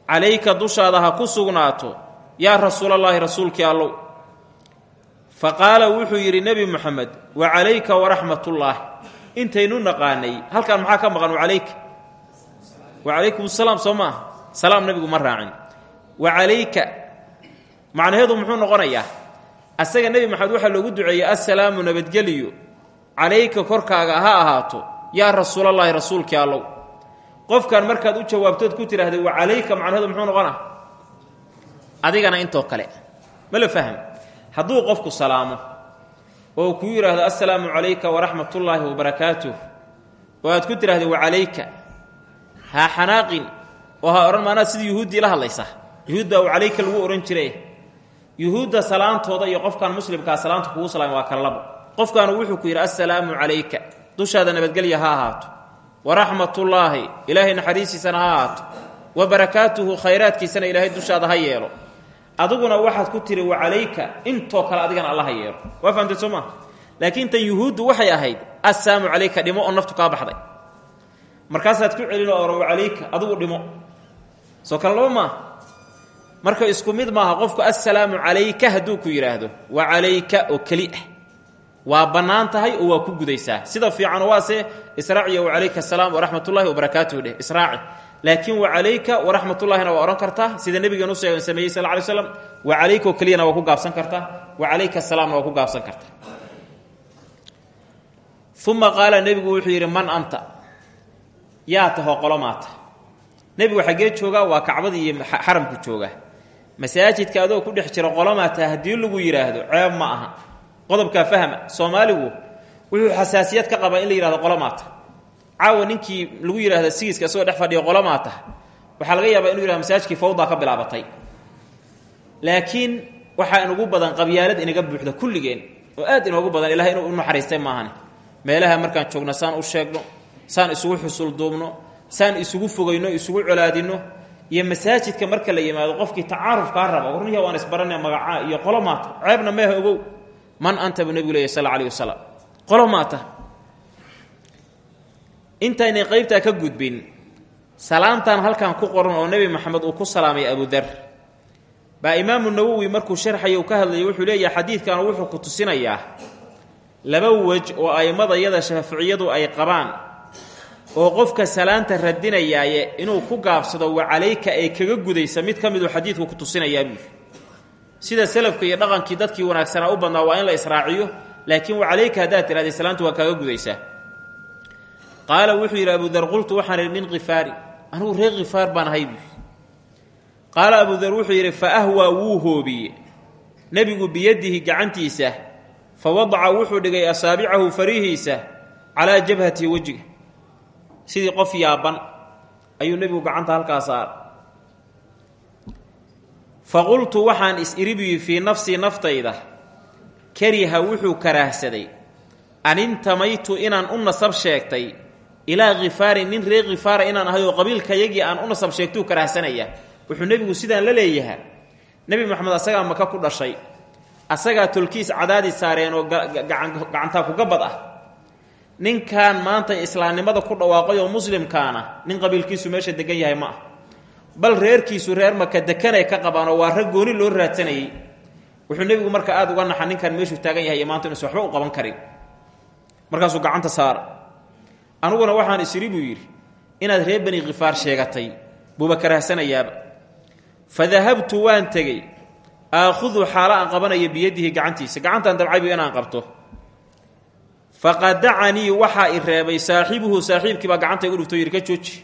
calayka dushaada ha ku sugnaato yaa rasuulallaahi rasuulkii allow. Fa qaala wuxuu yidhi nebi moxamed wa calayka waraxmatullaahi intaynu naqaanay halkaan maxaa ka maqan wacalayka wa calaykum asalaam soo maaha salaam nebigu ma raacin. Wa calayka macnaheedu muxuu noqonayaa asaga nebi maxamed waxaa loogu duceeyey assalaamu nabadgeliyo calayka korkaaga ha ahaato yaa rasuulallaahi rasuulkii allow qofkan markaad u jawaabtood ku tidhaahda wa calayka macnaheedu muxuu noqonaa? Adigana intoo kale ma la fahm hadduu qofku salaamo oo kuu yidhaahdo assalaamu calayka waraxmatullaahi wabarakaatuh oo aad ku tidhaahda wa calayka ha xanaaqin oo ha odhan maanaad sidii yuhuuddii la hadlaysa. Yuhuud baa wa calayka lagu odhan jire yuhuudda salaantooda iyo qofkan muslimkaa salaanta kugu salaamay waa kala labo qofkaanu wuxuu ku yidhi assalaamu calayka. Dushaada nabadgelya ha ahaato. Waraxmatullaahi ilaahay naxariistiisana ha ahaato. Wa barakaatuhu khayraadkiisana ilaahay dushaada ha yeelo. Adiguna waxaad ku tiri wa calayka intoo kale adigana alla ha yeelo. Waa fahamtay soo laakiin tan yuhuuddu waxay ahayd assalaamu calayka dhimo oo naftu kaa baxday. Markaasaad ku celin oo ohan wa calayka adigu dhimo. Soo kale laba marka isku mid maaha qofku assalaamu calayka hadduu ku yidhaahdo wa calayka oo keli ah waa bannaan tahay oo waa ku gudaysaa. Sida fiican waase israaciyo wacalayka asalaam waraxmatullahi wabarakaatuhu dheh israaci. Laakiin wacalayka waraxmatullahina waa odhan kartaa sida nebigeenu sameeyey sal ly slam wacalayka oo keliyana waa ku gaabsan kartaa wacalayka asalaamna waa ku gaabsan kartaa uma qaala nebigu wuxuu yidhi man anta? Yaa tahoo qolo maata nebigu xaggee joogaa waa kacbadii iyo xaramku joogaa. Masaajidka adoo ku dhex jira qolo maata haddii lagu yidhaahdo ceeb ma aha qodobkaa fahma soomaaligu wuxuu xasaasiyad ka qabaa in la yihahdo qolo maata. Caawa ninkii lagu yidhahda sigiiska isagoo dhex fadhiyo qolo maata waxaa laga yaabaa inu yihahdo masaajidkii fawdaa ka bilaabatay. Laakiin waxaa inugu badan qabyaalad inaga buuxda kulligeen oo aad inoogu badan ilahay inuu u naxariistay maahane meelaha markaan joogno saan u sheegno saan isugu xusulduubno saan isugu fogayno isugu colaadinno iyo masaajidka marka la yimaado qofkii tacaarufkaa raba warniya waan isbarana magacaa iyo qolo maata ceebna meeha ogow man anta buu nebigu leeyay sal alih wasalam qolo maata. Intaynay qaybtaa ka gudbin salaamtan halkan ku qoran oo nebi maxamed uu ku salaamay abudar baa imaamu nawowi markuu sharxaya uu ka hadlayay wuxuu leeyahay xadiidkan wuxuu ku tusinayaa laba wej oo a'immada shaaficiyadu ay qabaan oo qofka salaanta radinayaaye inuu ku gaabsado wa calayka ay kaga gudaysa mid ka miduu xadiidku ku tusinayaa buui sida selafka iyo dhaqankii dadkii wanaagsanaa u badnaa waa in la israaciyo laakiin wa calayka haddaad tidhahday salaantu waa kaaga gudaysaa. Qaala wuxuu yidhi abudar qultu waxaan idhi min khifaari anugu reer khifaar baan ahay buui qaala abudar wuxuu yidhi fa ahwaa wuu hoobiye nebigu biyadihi gacantiisa fa wadaca wuxuu dhigay asaabicahu farihiisa calaa jabhatihi wejiga sidii qof yaaban ayuu nebigu gacanta halkaa saara faqultu waxaan is-iribiyi fii nafsii naftayda. Kariha wuxuu karaahsaday an intamaytu inaan u nasab sheegtay ilaa khifaarin nin reer khifaara inaan ahay oo qabiilkayagii aan u nasab sheegtuu karaahsanaya wuxuu nebigu sidaan la leeyahaa nebi moxamed asagaa maka ku dhashay asagaa tolkiis cadaadi saareen oo gacantaa kugabad ah. Ninkan maanta islaamnimada ku dhawaaqay oo muslimkaana nin qabiilkiisu meesha degan yahay ma ah bal reerkiisu reer maka dekanay ka qabaanoo waa rag gooni loo raadsanayey wuxuu nebigu marka aada uga naxa ninkan meeshuu taagan yahay iyo maanta inuusan waxba u qaban karin. Markaasuu gacanta saara aniguna waxaan isiri buu yidhi inaad reer bani khifaar sheegatay buuba karaahsanayaaba fa dahabtu waan tegey. Aakhudu xaalo aan qabanayo biyadihi gacantiisa. Gacantaan dabcaybu inaan qabto. Faqadacanii waxaa i reebay saaxibuhu saaxiibkiibaa gacanta igu dhufto yidhi ka jooji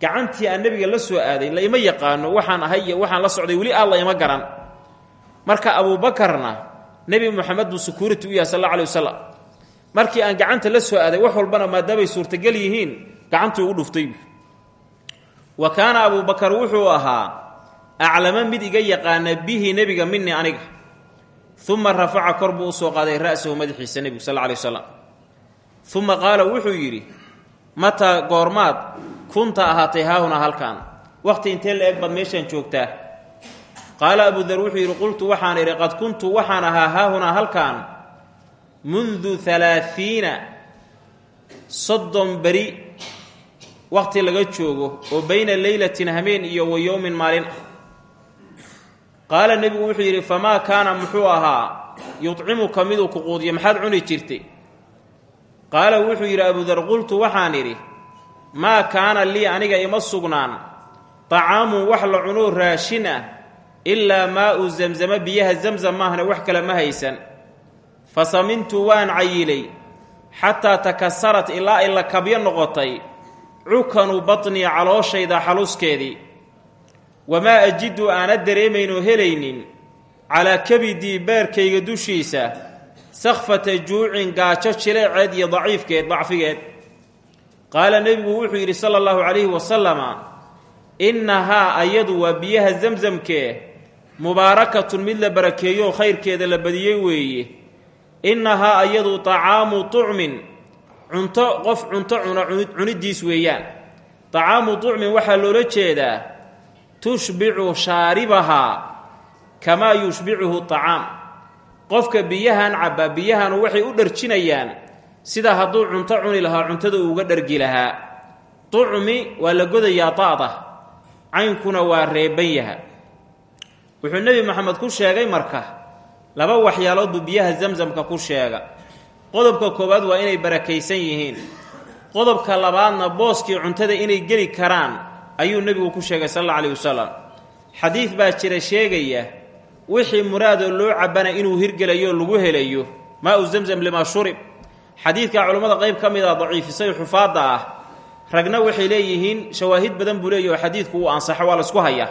gacantii aan nebiga la soo aaday la ima yaqaano waxaan ahay waxaan la socday weli la ima garan. Marka abuubakarna nebi moxamed buu sukuurati u yahay sal alla alay wasalam markii aan gacanta la soo aaday wax walbana maadaamay suurtagal yihiin gacantuu ugu dhuftay. Wa kaana abuubakar wuxuu ahaa aclama mid iga yaqaana bihi nebiga minii aniga. Uma rafaca kor buu u soo qaaday ra'sahu madaxiisa nebigu sal alay waslam uma qaala wuxuu yidhi mataa goormaad kunta ahaatay haahunaa halkan. Wakhti intee la eg baad meeshaan joogtaa? Qaala abudar wuxuu yidhi qultu waxaan idhi qad kuntu waxaan ahaa haahunaa halkan mundu halaaiina soddon beri wakhti laga joogo oo bayna leylatin hameen iyo wa yowmin maalin. Ah qaala nebigu wuxuu yidhi famaa kaana muxuu ahaa? Yudcimuka miduu ku quudiyo maxaad cuni jirtay? Qaala wuxuu yidhi abudar qultu waxaan idhi maa kaana lii aniga ima sugnaan طacaamun wax la cunoo raashin ah ilaa maa-u zamzama biyaha zamzam maahna wax kale ma haysan. Fa samintu waan cayilay xataa takasarat ilaa ay la kabyo noqotay cukanu batnii calooshayda xaluskeedii. Wamaa ajidu aana dareemaynoo helaynin calaa kabidii beerkayga dushiisa sakhfata juucin gaajo jileeceed iyo daciifkeed dacfigeed qaala nebigu wuxuu yidhi sala allahu calayhi wasalama innahaa ayadu waa biyaha zamsamkee mubaarakatun mid la barakeeyooo khayrkeeda la badiyey weeye. Innahaa ayadu tacaamu tucmin cunto qof cunto cuna cunidiis weeyaan. Tacaamu tucmin waxaa loola jeedaa tushbicu shaaribahaa kamaa yushbicuhu tacaam. Qofka biyahan cabba biyahanu waxay u dharjinayaan sida hadduu cunto cuni lahaa cuntada uuga dhargi lahaa. Tucmi waa la godayaa ta'da caynkuna waa reeban yaha. Wuxuu nebi moxamed ku sheegay marka laba waxyaalood buu biyaha zamsamka ku sheega. Qodobka koowaad waa inay barakaysan yihiin. Qodobka labaadna booskii cuntada inay geli karaan ayuu nebigu ku sheegay sal alla alayh wasalam xadiid baa jira sheegaya wixii muraadoo loo cabbana inuu hirgelayo lagu helayo maa-u zamzam limaa shurib xadiidkaa culammada qayb ka mid a daciifisay xufaadda ah ragna waxay leeyihiin shawaahid badan buu leeyahy oo xadiidku uu ansaxo waa laysku hayaa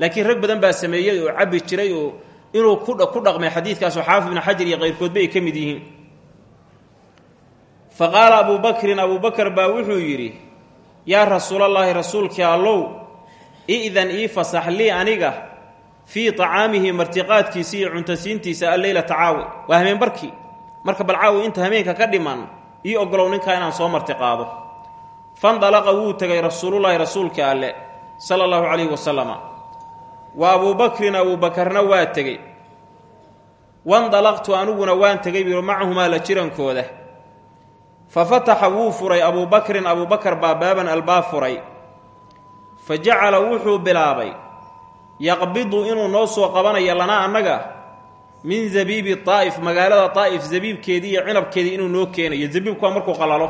laakiin rag badan baa sameeyey oo cabbi jiray oo inuu ku dhaqmay xadiidkaasoo xaafid ibnu xajar iyo qayrkoodba ay ka mid yihiin. Fa qaala abuu bakrin abuu baa wuxuu yidhi yaa rasuulallaahi rasuulkii allow i'dan ii fasax lii aniga fii tacaamihi martiqaadkiisa iyo cuntasiintiisa alleylata caawi waa hameenbarkii marka bal caawi inta hameenka ka dhiman ii ogolow ninkaa inaan soo martiqaado fandalaqa wuu tegay rasuulullaahi rasuulka alle sala allahu calayhi wasalama wa abuubakrin abuubakarna waa tegey. Wandalaqtu aniguna waan tegay biu macahumaa la jirankooda. Fa fataxa wuu furay abuubakrin abuubakar baa baaban albaab furay. Fa jacala wuxuu bilaabay yaqbidu inuu noo soo qabanayo lanaa annaga min zabiibi taa'if magaalada taa'if zabiibkeedii iyo cinabkeedii inuu noo keenayo. Zabiibku waa markuu qalalo.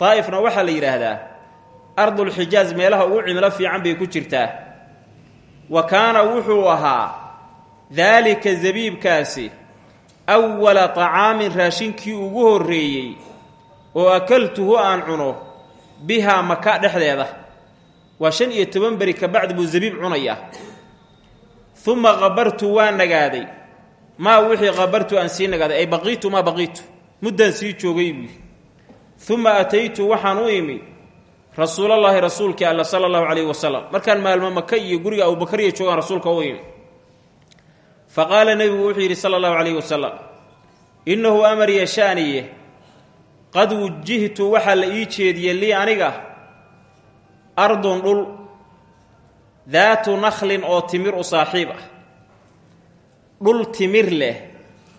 Daa'ifna waxaa la yidhaahdaa ardulxijaaj meelaha ugu cimilo fiican bay ku jirtaa. Wa kaana wuxuu ahaa daalika zabiibkaasi awala tacaamin raashinkii ugu horreeyey oo akaltuhu aan cuno bihaa maka dhexdeeda. Waa shan iyo toban beri kabacdi buu zabiib cunayaa uma qabartu waan nagaaday maa wixii qabartu aan sii nagaaday ay baqiitu maa baqiitu. Muddaan sii joogay buui uma ataytu waxaan u imi rasuulallaahi rasuulkii alla sala allahu calayhi wasalam markaan maalmo maka iyo guriga abubakariya joogaan rasuulka u imi. Fa qaala nebigu wuxuu yidhi sala allahu calayhi wasalam innahu amar yashaaniye qad wujihtu waxaa la ii jeediyey lii aniga ardun dhul daatu nakhlin oo timir u saaxiib ah dhul timir leh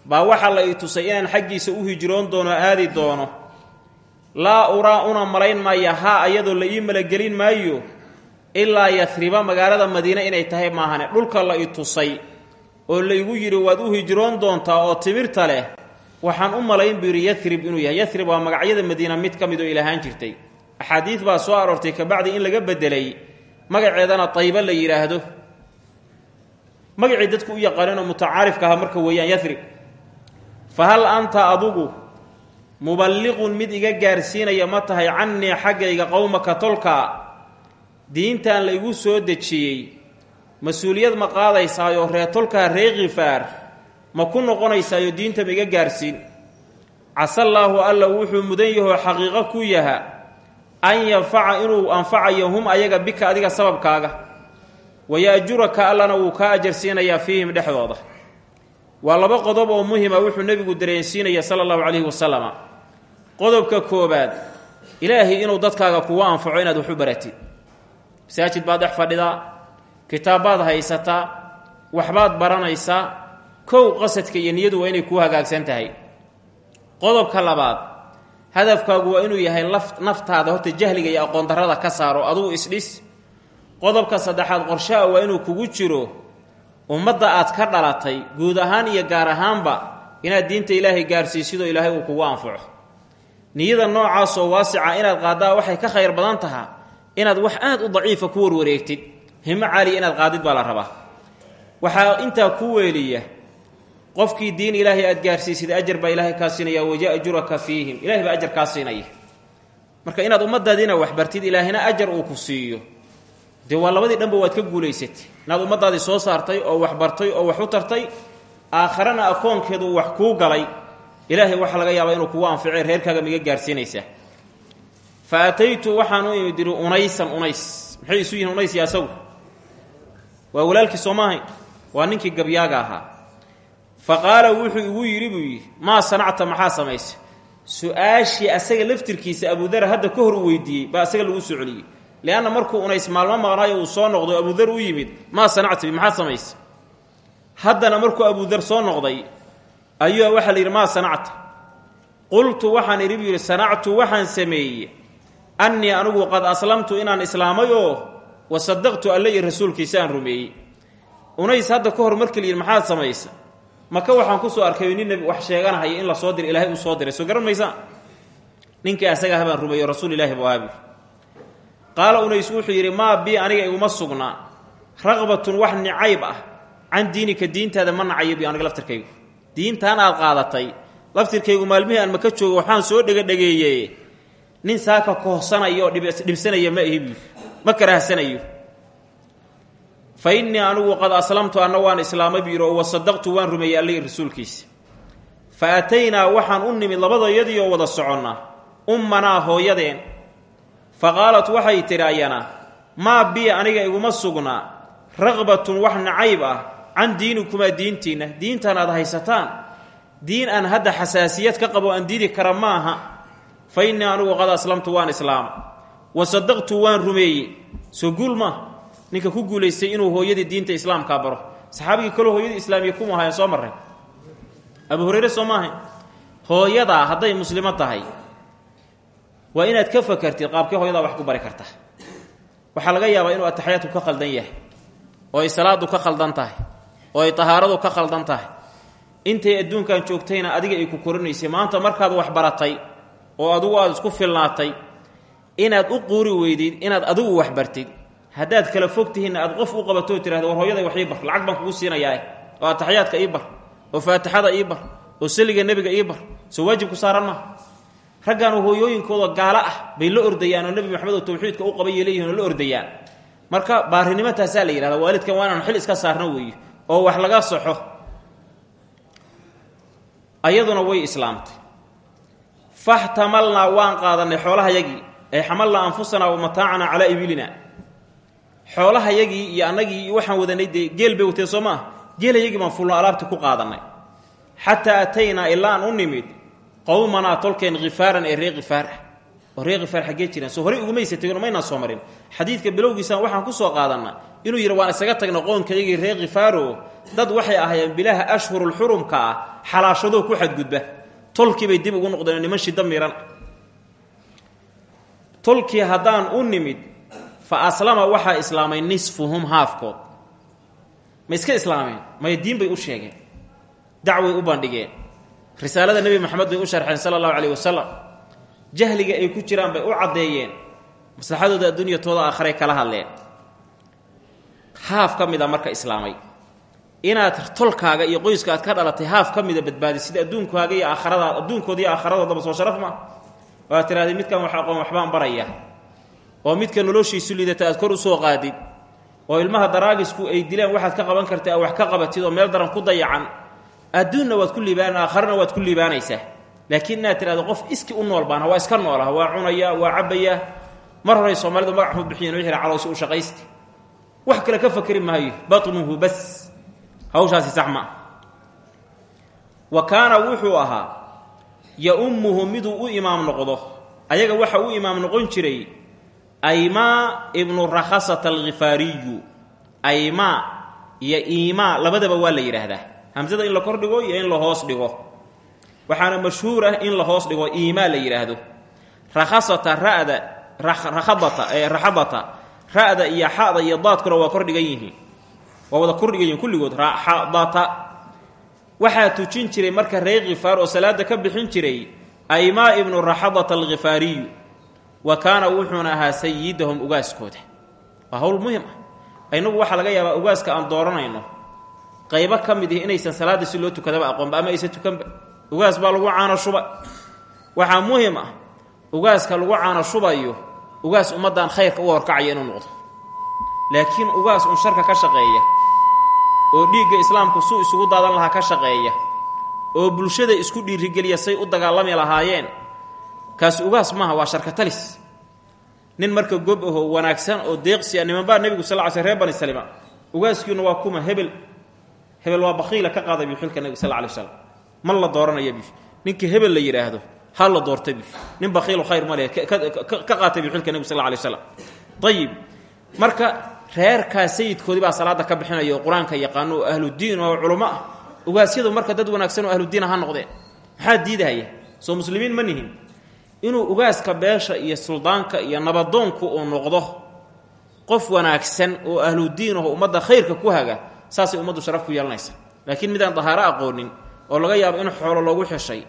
baa waxaa la ii tusay inaan xaggiisa u hijroon doono aadi doono. Laa uraa una malayn maaya haa ayadoo la ii malagelin maayo ilaa yasriba magaalada madiine inay tahay maahane. Dhulka la ii tusay oo laygu yidhi waad u hijroon doontaa oo timirta leh. Waxaan u malayn buu yidhi yasrib inuu yahay. Yasrib waa magacyada madiina mid ka mid oo ilahaan jirtay. Axaadiid baa soo aroortay kabacdi in laga bedelay. Magaceedana tayba la yidhaahdo magacii dadku u yaqaaneenoo mutacaarifka aha marka weeyaan yasrib fa hal anta adugu muballiqun mid iga gaarsiinaya ma tahay cannii xaggayga qowmaka tolka diintan la igu soo dejiyey mas'uuliyad ma qaadaysaayoo ree tolkaa ree khifaar ma ku noqonaysaayo diinta ma iga gaarsiin. Casallaahu alla wuxuu mudan yahoo xaqiiqo ku yaha an yanfaca inuu anfacayo hum ayaga bika adiga sababkaaga wayaajuraka allana wuu kaa ajarsiinayaa fiihim dhexdooda. Waa laba qodob oo muhima wuxuu nebigu dareensiinaya sala allahu calayhi wasalama qodobka koobaad ilaahay inuu dadkaaga kugu anfaco inaad waxu baratid masaajid baad dhex fadhidaa kitaabbaad haysataa waxbaad baranaysaa kow qasadka iyo niyadu waa inay kuu hagaagsan tahay. Qodobka labaad hadafkaagu waa inuu yahay naftaada horta jahliga iyo aqoon darrada ka saaro adugu isdhis qodobka saddexaad qorshaha waa inuu kugu jiro ummadda aad ka dhalatay guud ahaan iyo gaar ahaanba inaad diinta ilaahay gaarsiisidoo ilaahay uu kugu anfaco niyada noocaasoo waasica inaad qaaddaa waxay ka khayr badan tahaa inaad wax aad u daciifa ku warwareegtid. Himo caaliya inaad qaadid baa la rabaa. Waxaa intaa ku weeliya qofkii diin ilaahay aad gaarsiisid ajar baa ilaahay kaa siinaya waja-juraka fiihim. Ilahay baa ajar kaa siinaya marka inaad ummadaadiina waxbartid ilaahina ajar uu ku siiyo dee waa labadii dhanba waad ka guulaysatay. Inaad ummadaadii soo saartay oo wax bartay oo wax u tartay aakharana akoonkeedu wax kuu galay. Ilaahay waxaa laga yaabaa inuu kugu anficay reerkaaga miga gaarsiinaysaa fa waxaan u imid yidhi unaysan unays. Maxay isu yihiin unays iyo asagu waa walaalkii soo maahayn waa ninkii gabyaaga ahaa. Fa qaala wuxuu igu yidhi buu yidhi maa sanacta maxaa samaysay su'aashii asaga laftirkiisa abudar hadda ka hor weydiiyey baa asaga lagu soo celiyey lianna markuu unays maalmo maqnaayo uu soo noqdo abudar u yimid maa sanacta bi maxaad haddana markuu abudar soo noqday ayuu waxaa la yidhi maa sanacta qultu waxaan idhi buu yidhi waxaan sameeyey annii anigu qad aslamtu inaan islaamay oo wa sadaqtu alle rasuulkiisa aan rumeeyey unays hadda ka hor markii la yidhi maxaad samaysa maka waxaan ku soo arkay nin nebi wax sheeganahaya in la soo diray ilaahay uu soo diray soo garan maysaa ninkii asaga habaan rumeeyo rasuul ilaahi qaala unays wuxuu yidhi maa bii aniga iguma sugnaa raqbatun wax nicayb ah. Can diinika diintaada ma nacayo bi aniga laftirkaygu. Diintaan aad qaadatay. Laftirkaygu maalmihii aan maka joogo waxaan soo dhegadhegeeye nin saaka kohsanaya oo dhibsanaya ma ihi buu ma karaahsanayo. Fa innii anigu qad aslamtu anna waan islaamay buu yidhi oo wasadaqtu waan rumeeyey allihii rasuulkiisa fa ataynaa waxaan u nimid labadayadii oo wada soconna. Ummanaa hooyadeen fa qaalat waxay tidhi ayana maa bii aniga iguma sugnaa. Raqbatun wax nacayb ah. Can diinikumaa diintiinna. Diintan aad haysataan. Diin aan hadda xasaasiyad ka qabo aan diidi kara ma fa innii anigu qad aslamtu waan islaama wa sadaqtu waan rumeeyey. Soo guul maaha ninka ku guulaystay inuu hooyadii diinta islaamkaa baro. Saxaabigii kaloo hooyadii islaamiya kuma ahayan soo marray abu hurayre soo maahayn. Hooyadaa hadday muslimo tahay waa inaad ka fakartid qaabkee hooyadaa wax ku bari karta. Waxaa laga yaabaa inuu ataxyaadku ka khaldan yahay oo ay salaadu ka khaldan tahay oo ay tahaaradu ka khaldan tahay. Intay adduunkan joogtayna adiga ay ku korinaysay maanta markaad wax baratay oo adigu aad isku filnaatay inaad u quuri weydid inaad adigu wax bartid haddaad kala fog tihiinna aad qof u qabatoo tirahda war hooyaday wax ii bar lacag baan kugu siinayaa oo ataxyaadka ii bar oo faatixada ii bar oo seliga nebiga ii bar soo waajibku saaran maaha raggaanu hooyooyinkooda gaalo ah bay la ordayaan oo nebi maxamed tawxiidka u qabay leeyihiin oo la ordayaan. Marka baarinimo taasaa la yidhahda waalidkan waa xil iska saarno weeye oo wax laga soxo. Ayaduna way islaamtay. Faxtamalnaa waan qaadannay xoolahayagii ay xamalnaa anfusanaa wa mataacanaa calaa ibilina. Xoolahayagii iyo annagii waxaan wadanay dee geel bay watee soo baan fulno alaabtii ku qaadannay xataa ataynaa ilaa aan qowmanaa tolkeen khifaaran ee ree khifaar ah. Oo ree khifaar xaggee jiraan. Soo horey ugumaysa tegino maynaan soo marin. Xadiidka bilowgiisaan waxaan ku soo qaadannaa inuu yidhi waan isaga tagna qoonkayagii ree khifaaro dad waxay ahaayeen bilaha ashhurulxurumka ah xalaashadoo ku xadgudba. Tolkii bay dib ugu noqdeen niman shida miran tolkii haddaan u nimid fa aslama waxaa islaamay nisfuhum haafkood. Ma iska islaameen? Maya diin bay u sheegeen? Dacway u bandhigeen risaalada nebi moxamed bay u sharxeen sala allahu calayh wasalam jahliga ay ku jiraan bay u caddeeyeen. Maslaxadooda adduunyatooda aakharay kala hadleen. Haaf ka mida marka islaamay. Inaad tolkaaga iyo qoyska aad ka dhalatay haaf ka mida badbaadisid adduunkaaga iyo aakharadaa adduunkooda iyo aakharadoodaba soo sharaf ma oo aad midkan wax aqoon waxbaan baraya. Oo midka noloshiisu lidata aad kor u soo qaadid. Oo ilmaha daraagisku ay dilaan waxaad ka qaban karta wax ka qabatid oo meel daran ku dayacan adduunna waad ku liibaan aakharana waad ku liibaanaysaa. Laakiin inaad tirahdo qof iski u nool baana waa iska noolaha waa cunaya waa cabaya mar horay soomaalidu magac u bixiyen wixii caloosi u shaqaysti. Wax kale ka fakeri maayo batnuhu bas. Hawshaasi sax wa kaana wuxuu ahaa ya-ummuhu miduu u imaam noqdo ayaga waxa u imaam noqon jiray aymaa ibnu rakhasata alkhifaariyu aymaa iyo iimaa labadaba waa la yidhaahdaa hamsada in la kor dhigo iyo in la hoos dhigo. Waxaana mashhuur ah in la hoos dhigo iimaa la yidhaahdo rakhasata ra'da rakhadata ee raxadata ra'da iyo xa'da iyo daadkuna waa kor dhigan yihiin. Waa wada kor dhigan yihiin kulligood raxadata waxaa tujin jiray marka reer khifaar oo salaada ka bixin jiray aymaa ibnu raxadata alkhifaariyu wa kaana wuxuuna ahaa sayidahum ugaaskooda. Waa hawl muhiim ah. Inagu waxaa laga yaabaa ugaaska aan dooranayno qaybo ka mid ihi inaysan salaada si loo tukadaba aqoonba ama aysan tukanba ugaas baa lagu caano shuba. Waxaa muhiim ah ugaaska lagu caano shubayo ugaas ummaddan khayrka u horkacaya inuu noqdo. Laakiin ugaas un sharka ka shaqeeya oo dhiigga islaamku suu isugu daadan lahaa ka shaqeeya oo bulshada isku dhiirigeliya say u dagaalami lahaayeen kaas ugaas maaha waa sharkatalis nin marka gob ahoo wanaagsan oo deeqsiya nimanbaa nebigu sal ly sl reer bani salima ugaaskiina waa kuma hebel hebel waa bakiila ka qaaday biu xilka nebiga sal lay slam ma la dooranaya bi ninka hebel la yidhaahdo ha la doorta bi nin bakiilu khayr ma leh ka qaatay biu xilka nebiga sal lay slam ayib marka reerkaa sayidkoodii baa salaada ka bixinaya oo qur'aanka yaqaano oo oo culummo ah. Marka dad wanaagsan oo ahludiin ha noqdeen. Maxaa diidahaya soo muslimiin ma inuu ugaaska beesha iyo suldaanka iyo nabadoonku uu noqdo qof wanaagsan oo ahludiin aho ummadda khayrka ku haga saasay ummaddu sharaf ku yeelanaysa laakiin midaan dahaaro aqoonin oo laga yaabo in xoolo loogu xeshay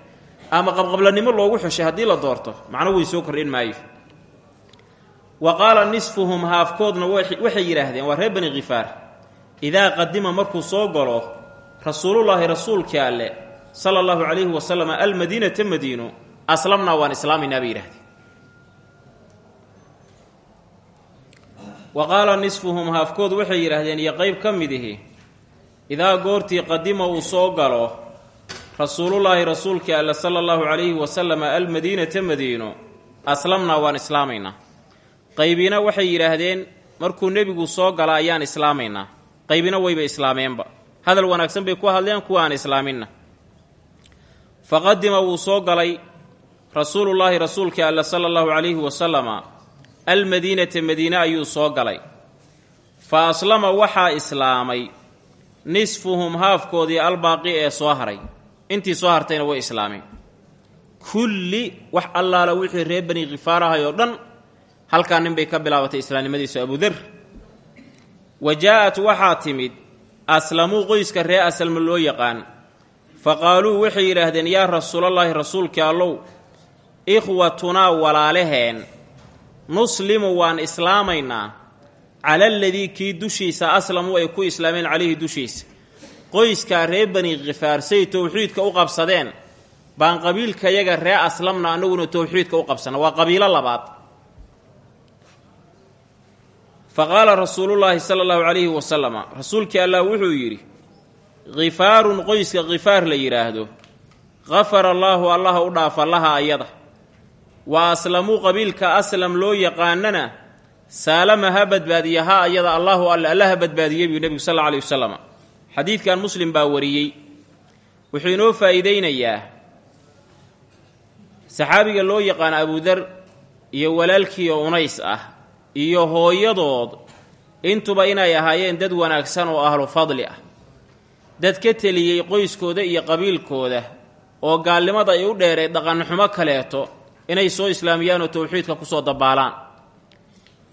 ama qabqablanimo loogu xeshay haddii la doorto macno weyn soo kordhin maayo. Wa qaala nisfuhum haafkoodna waxay yidhaahdeen waa reer bani khifaar idaa qadima markuu soo galo rasuulullaahi rasuulkii alle sala allahu calayhi wasalam almadiinata madiino aslamnaa waan islaaminaa bay yidhahdeen wa qaala nisfuhum haafkood waxay yidhaahdeen iyo qayb ka idaa goortii qadima uu soo galo rasuulullaahi rasuulkii alle sala allahu calayhi wasalam almadiinata madiino aslamnaa waan islaamaynaa. Qaybina waxay yidhaahdeen markuu nebigu soo gala ayaan islaamaynaa. Qaybina wayba islaameenba. Hadal wanaagsan bay ku hadleen kuwa aan islaaminna. Faqadima wuu soo galay rasuulullaahi rasuulkii alle sala allahu calayhi wasalama almadiinata madiine ayuu soo galay. Fa aslama waxaa islaamay nisfuhum haafkoodii albaaqi ee soo haray. Intii soo hartayna way islaameen. Kulli wax allaala wixii reer bani khifaar ahay oo dhan halkaa nin bay ka bilaabatay islaamnimadiisu abudar wa jaa-at waxaa timid aslamuu qoyska ree asalma loo yaqaan. Fa qaaluu waxay yidhaahdeen yaa rasuulallaahi rasuulkii allow ikhwatunaa walaalaheen nuslimu waan islaamaynaa cala aladii kii dushiisa aslamuu ay ku islaameen calayhi dushiisa qoyskaa reer bani khifaar say towxiidka u qabsadeen baan qabiilkayaga ree aslamna annaguna towxiidka u qabsanna waa qabiilo labaad. Fa qaala rasuulullaahi sala allahu calayhi wasalama rasuulkii allah wuxuu yidhi khifaarun qoyska khifaar la yidhaahdo qafara allaahu allaha u dhaafa laha ayada. Wa aslamuu qabiilka aslam loo yaqaanana saalama ha badbaadiya ha ayada allaahu alle alla ha badbaadiyey buu nebigu sal alla alayh wasalam xadiidkan muslim baa wariyey. Wuxuu inoo faa'iideynayaa saxaabiga loo yaqaano abudar iyo walaalkiioo unays ah iyo hooyadood intuba inay ahaayeen dad wanaagsan oo ahlu fadli ah. Dad ka teliyey qoyskooda iyo qabiilkooda oo gaalnimada ay u dheeray dhaqanxumo kaleeto inay soo islaamiyaan oo towxiidka ku soo dabaalaan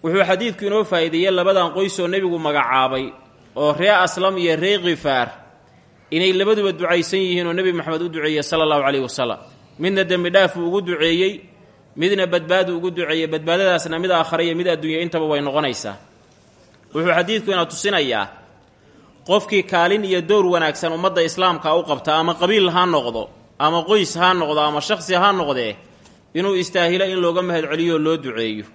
wuxuu xadiidku inoo faa'iideeyey labadan qoys oo nebigu magacaabay oo ree aslam iyo ree khifaar inay labaduba ducaysan yihiin oo nebi moxamed u duceeyey sala allahu caleyhi wasalam midna dembi dhaafuu ugu duceeyey midna badbaadu ugu duceeyey. Badbaadadaasna mid aakhare iyo mid adduunya intaba way noqonaysaa. Wuxuu xadiidku ina tusinayaa qofkii kaalin iyo dowr wanaagsan ummadda islaamka u qabta ama qabiil ha noqdo ama qoys ha noqdo ama shakhsi ha noqdee inuu istaahilo in looga mahadceliyo oo loo duceeyo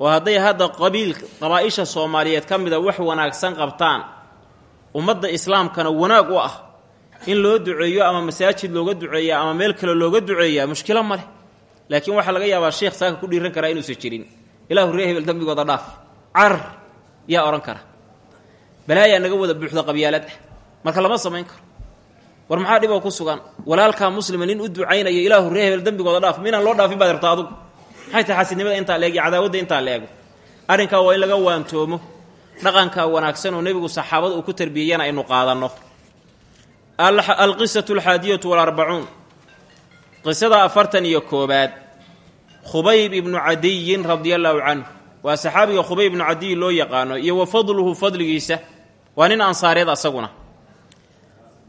oo hadday hadda qabiil qabaa-isha soomaaliyeed ka mida wax wanaagsan qabtaan ummadda islaamkana wanaag u ah in loo duceeyo ama masaajid looga duceeya ama meel kale looga duceeyaa mushkilo ma leh. Laakiin waxaa laga yaabaa sheekh saaka ku dhiiran karaa inuusan jirin. Ilaahu ree hebel dambigooda dhaaf. Carar yaa odhan kara. Balaayaa naga wada buuxda qabyaalad. Ah marka lama samayn karo. War maxaa dhiboo ku sugan? Walaalkaa muslima nin u ducaynaya ilaahu ree hebel dembigooda dhaaf. Minaan loo dhaafin baad rabtaa adugu maxay tahay xasidnimada intaa leeg iyo cadaawadda arrinkaa waa in laga waantoomo. Dhaqankaa wanaagsan oo nebigu saxaabada uu ku tarbiyeyana aynu qaadanno. Alqisatu alxaadiyatu walarbacuun qisada afartan iyo koobaad. Khubayb ibnu cadiyin radia allaahu canhu. Waa saxaabiga khubayb ibnu cadiy loo yaqaano iyo wa fadluhu fadligiisa. Waa nin ansaareed asaguna.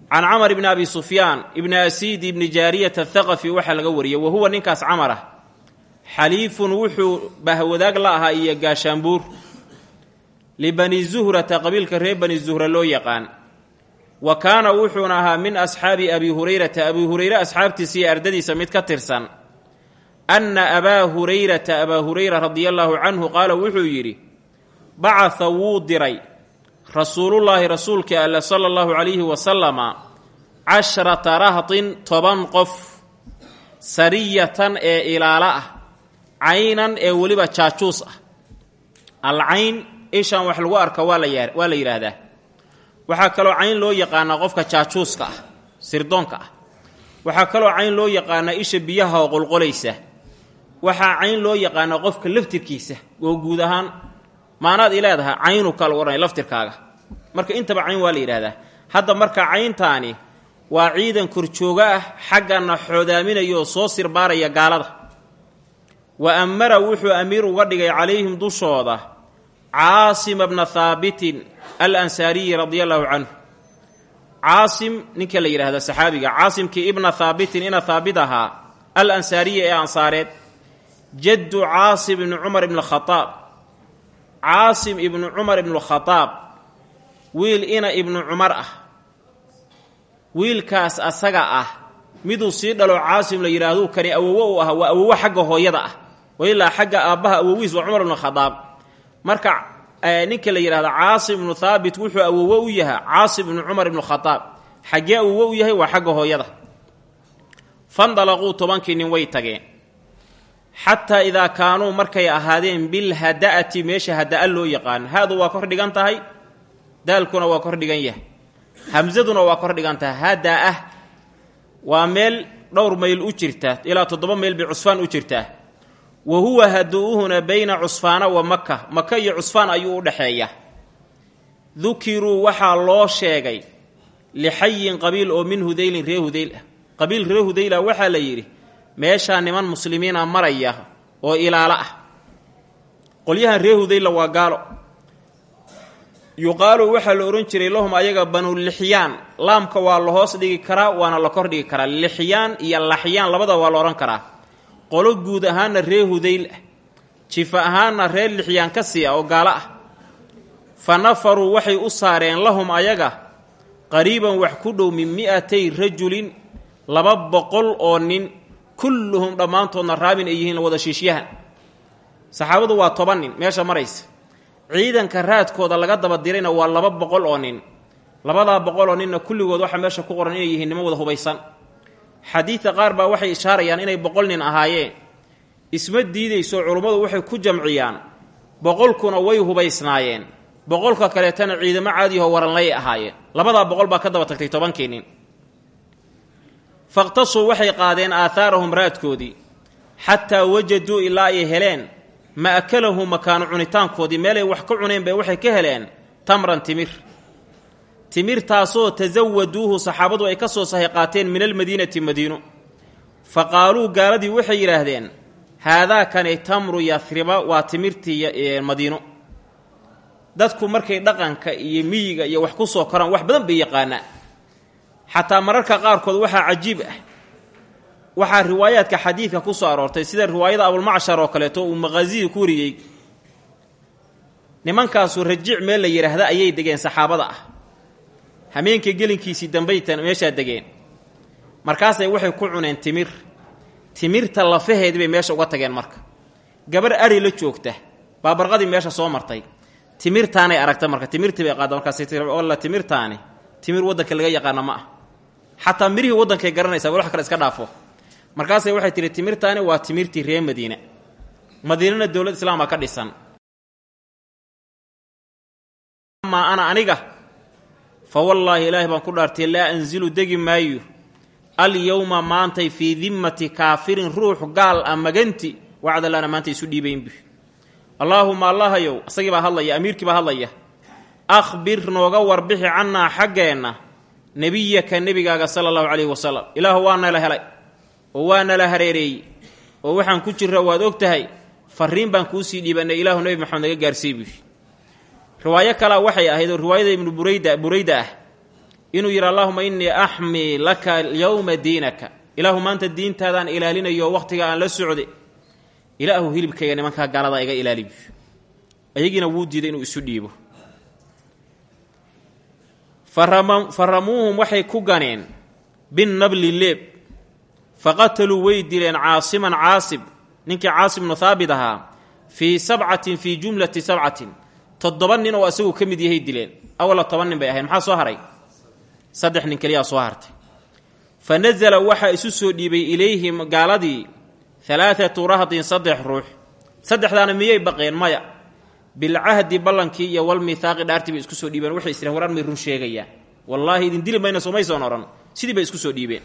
Can camar ibni abi sufyaan ibni asiid ibni jaariyata athaqafi waxaa laga wariyey wa huwa ninkaas camar ah xaliifun wuxuu bahwadaag la ahaa iyo gaashaanbuur. Libani zuhrata qabiilka reer bani zuhra loo yaqaan. Wa kaana wuxuuna ahaa min asxaabi abi hurayrata. Abi hurayre asxaabtiisa iyo ardadiisa mid ka tirsan. Anna abaa hurayrata abaa hurayra radia allaahu canhu qaala wuxuu yidhi bacatha wuu diray rasuulullaahi rasuulka alle sala allahu calayhi wasalama cashrata rahtin toban qof sariyatan ee ilaalo ah caynan ee weliba jaajuus ah. Alcayn ishaan wax lagu arka waa la waa la yidhaahdaa waxaa kaloo cayn loo yaqaanaa qofka jaajuuska ah sirdoonka ah. Waxaa kaloo cayn loo yaqaanaa isha biyaha oo qolqolaysa waxaa cayn loo yaqaanaa qofka laftirkiisa oo guud ahaan maanaad i leedahay caynu kala odhanay laftirkaaga. Marka intaba cayn waa la yidhahdaa hadda marka cayntaani waa ciidan korjooga ah xaggana xoodaaminaya oo soo sirbaaraya gaalada wa amara wuxuu amiir uga dhigay calayhim dushooda caasima bna haabitin al ansaariyi radia allaahu canhu. Caasim ninka la yidhaahda saxaabiga caasimkii ibna haabitin ina haabit al ansaariyi ee ansaareed. Jaddu caasim ibni cumar ibn khaaab caasim ibnu cumar ibnu khadaab wiil ina ibnu cumar ah. Wiilkaas asaga ah miduu sii dhalo caasim la yidhaahdu kani awowo u ah waa awowo xagga hooyada ah wailaa xagga aabbaha awowiis waa cumar ibnu khadaab. Marka ninka la yidhahda caasim ibnu haabit wuxuu awowo u yahaa caasim ibnu cumar ibnu khadaab. Xaggee awowo u yahay waa xagga hooyada. Fandalaquu tobankii nin way tageen. Xataa idaa kaanuu markay ahaadeen bilhada'ati meesha hada'a loo yaqaano haadu waa kor dhigan tahay daalkuna waa kor dhigan yahay. Hamsaduna waa kor dhigan tahay. Hada'ah waa meel dhowr mayl u jirta ilaa toddoba mayl bay cusfaan u jirtaa wa huwa hadu'uhuna bayna cusfaana wa maka maka iyo cusfaan ayuu u dhexeeya dukiruu waxaa loo sheegay lixayin qabiil oo min hudaylin ree hudayl ah. Qabiil ree hudayla waxaa la yidhi meeshaa niman muslimiina maraya oo ilaalo ah. Qolyahan ree hudayla waa gaalo. Yuqaalu waxaa la odhan jiray lahum ayaga banu lixyaan. Laamka waa la hoos dhigi karaa waana la kor dhigi karaa. Lixyaan iyo laxyaan labadaba waa la odhan karaa qolo guud ahaanna ree hudayl ah jifa ahaanna reer lixyaan ka sii ah oo gaalo ah. Fa nafaruu waxay u saareen lahum ayaga qariiban wax ku dhow min mi'atay rajulin laba boqol oo nin kulluhum dhammaantoodna raabin ay yihiin wada shiishyahan saxaabadu waa toban nin meesha maraysa. Ciidanka raadkooda laga daba dirayna waa laba boqol oo nin. Labadaa boqol oo ninna kulligood waxaa meesha ku qoran inay yihiin nimo wada hubaysan xadiidka qaar baa waxay ishaarayaan inay boqol nin ahaayeen isma diidayso culummadu waxay ku jamciyaan boqolkuna way hubaysnaayeen. Boqolka kaleetana ciidamo caadiyaho waranlay ahaayeen. Labadaa boqol baa ka daba tagtay tobankii nin. Faqtasuu waxay qaadeen aahaarahum raadkoodii. Xataa wajaduu ilaa ay heleen ma'kalahu makaanu cunitaankoodii. Meelay wax ka cuneen bay waxay ka heleen tamran timir timirtaasoo tasawaduuhu saxaabadu ay ka soo sahay qaateen min almadiinati madiino. Fa qaaluu gaaladii waxay yidhaahdeen haadaakani tamru yahriba waa timirtii madiino. Dadku markay dhaqanka iyo miyiga iyo wax ku soo koraan wax badan bay yaqaanaa. Xataa mararka qaarkood waxaa cajiib ah. Waxaa riwaayaadka xadiidka ku soo aroortay sida riwaayada abulmacshar oo kaleeto uu maqaasihii ku wariyey. Nimankaasu rajiic meel la yidhaahda ayay degeen saxaabada ah hameenka gelinkiisii dambaytan meeshaa degeen. Markaasay waxay ku cuneen timir. Timirta lafaheedii bay meesha uga tageen marka. Gabar ari la joogta. Baa barqadii meesha soo martay. Timirtaanay aragta marka. Timirtii bay qaada markaas. Alla timirtaani. Timir waddanka laga yaqaana ma ah. Xataa mirihii waddankay garanaysaa wax kale iska dhaafo. Markaasay waxay tihi timirtaani waa timirtii reer madiine madiinana dowlad islaama ka dhisan. Amaa ana aniga fa wallaahi ilaahay baan ku dhaartay laa anzilu degi maayo alyowma maantay fii dimmati kaafirin ruux gaal ah maganti wacdalaana maanta isu dhiibaynbu allaahuma allahayow isagii baa hadlaya amiirkii baa hadlaya akhbir nooga warbixi cannaa xaggeenna nebiyaka nebigaaga sala allahu calayhi wasalam ilaahu waa nala helay oo waa nala hareereeyey oo waxaan ku jirra waad og tahay farriin baan kuusii dhiibannay ilaahu nebi maxamed naga gaarsiiy buy riwaayo kalea waxay ahayd oo riwaayada ibnu burayda burayda ah. Inuu yidhi allahuma innii axmii laka yowma diinaka. Ilaahu maanta diintaadaan ilaalinayo wakhtiga aan la socde. Ilaahu hilibkayga nimankaa gaalada iga ilaali buy ayagiina wuu diiday inuu isu dhiibo. Faramuuhum waxay ku ganeen. Binnabli leeb. Faqataluu way dileen caasiman caasib. Ninkii caasim ibnu haabit ahaa fii sabcatin fii jumlati sabcatin toddoba nin oo asagu ka mid yahay dileen. Awala toban nin bay ahayn. Maxaa soo haray? Saddex nin keliyaa soo hartay. Fa nasala isu soo dhiibay ilayhim gaaladii halaathatu rahdin saddex ruux. Saddexdaana miyay baqeen? Maya. Bilcahdi ballankii iyo walmithaaqi dhaartii bay isku soo dhiibeen. Waxay isireen waraan may run sheegayaan. Wallaahi idin dili mayna somaysoon odhan sidii bay isku soo dhiibeen.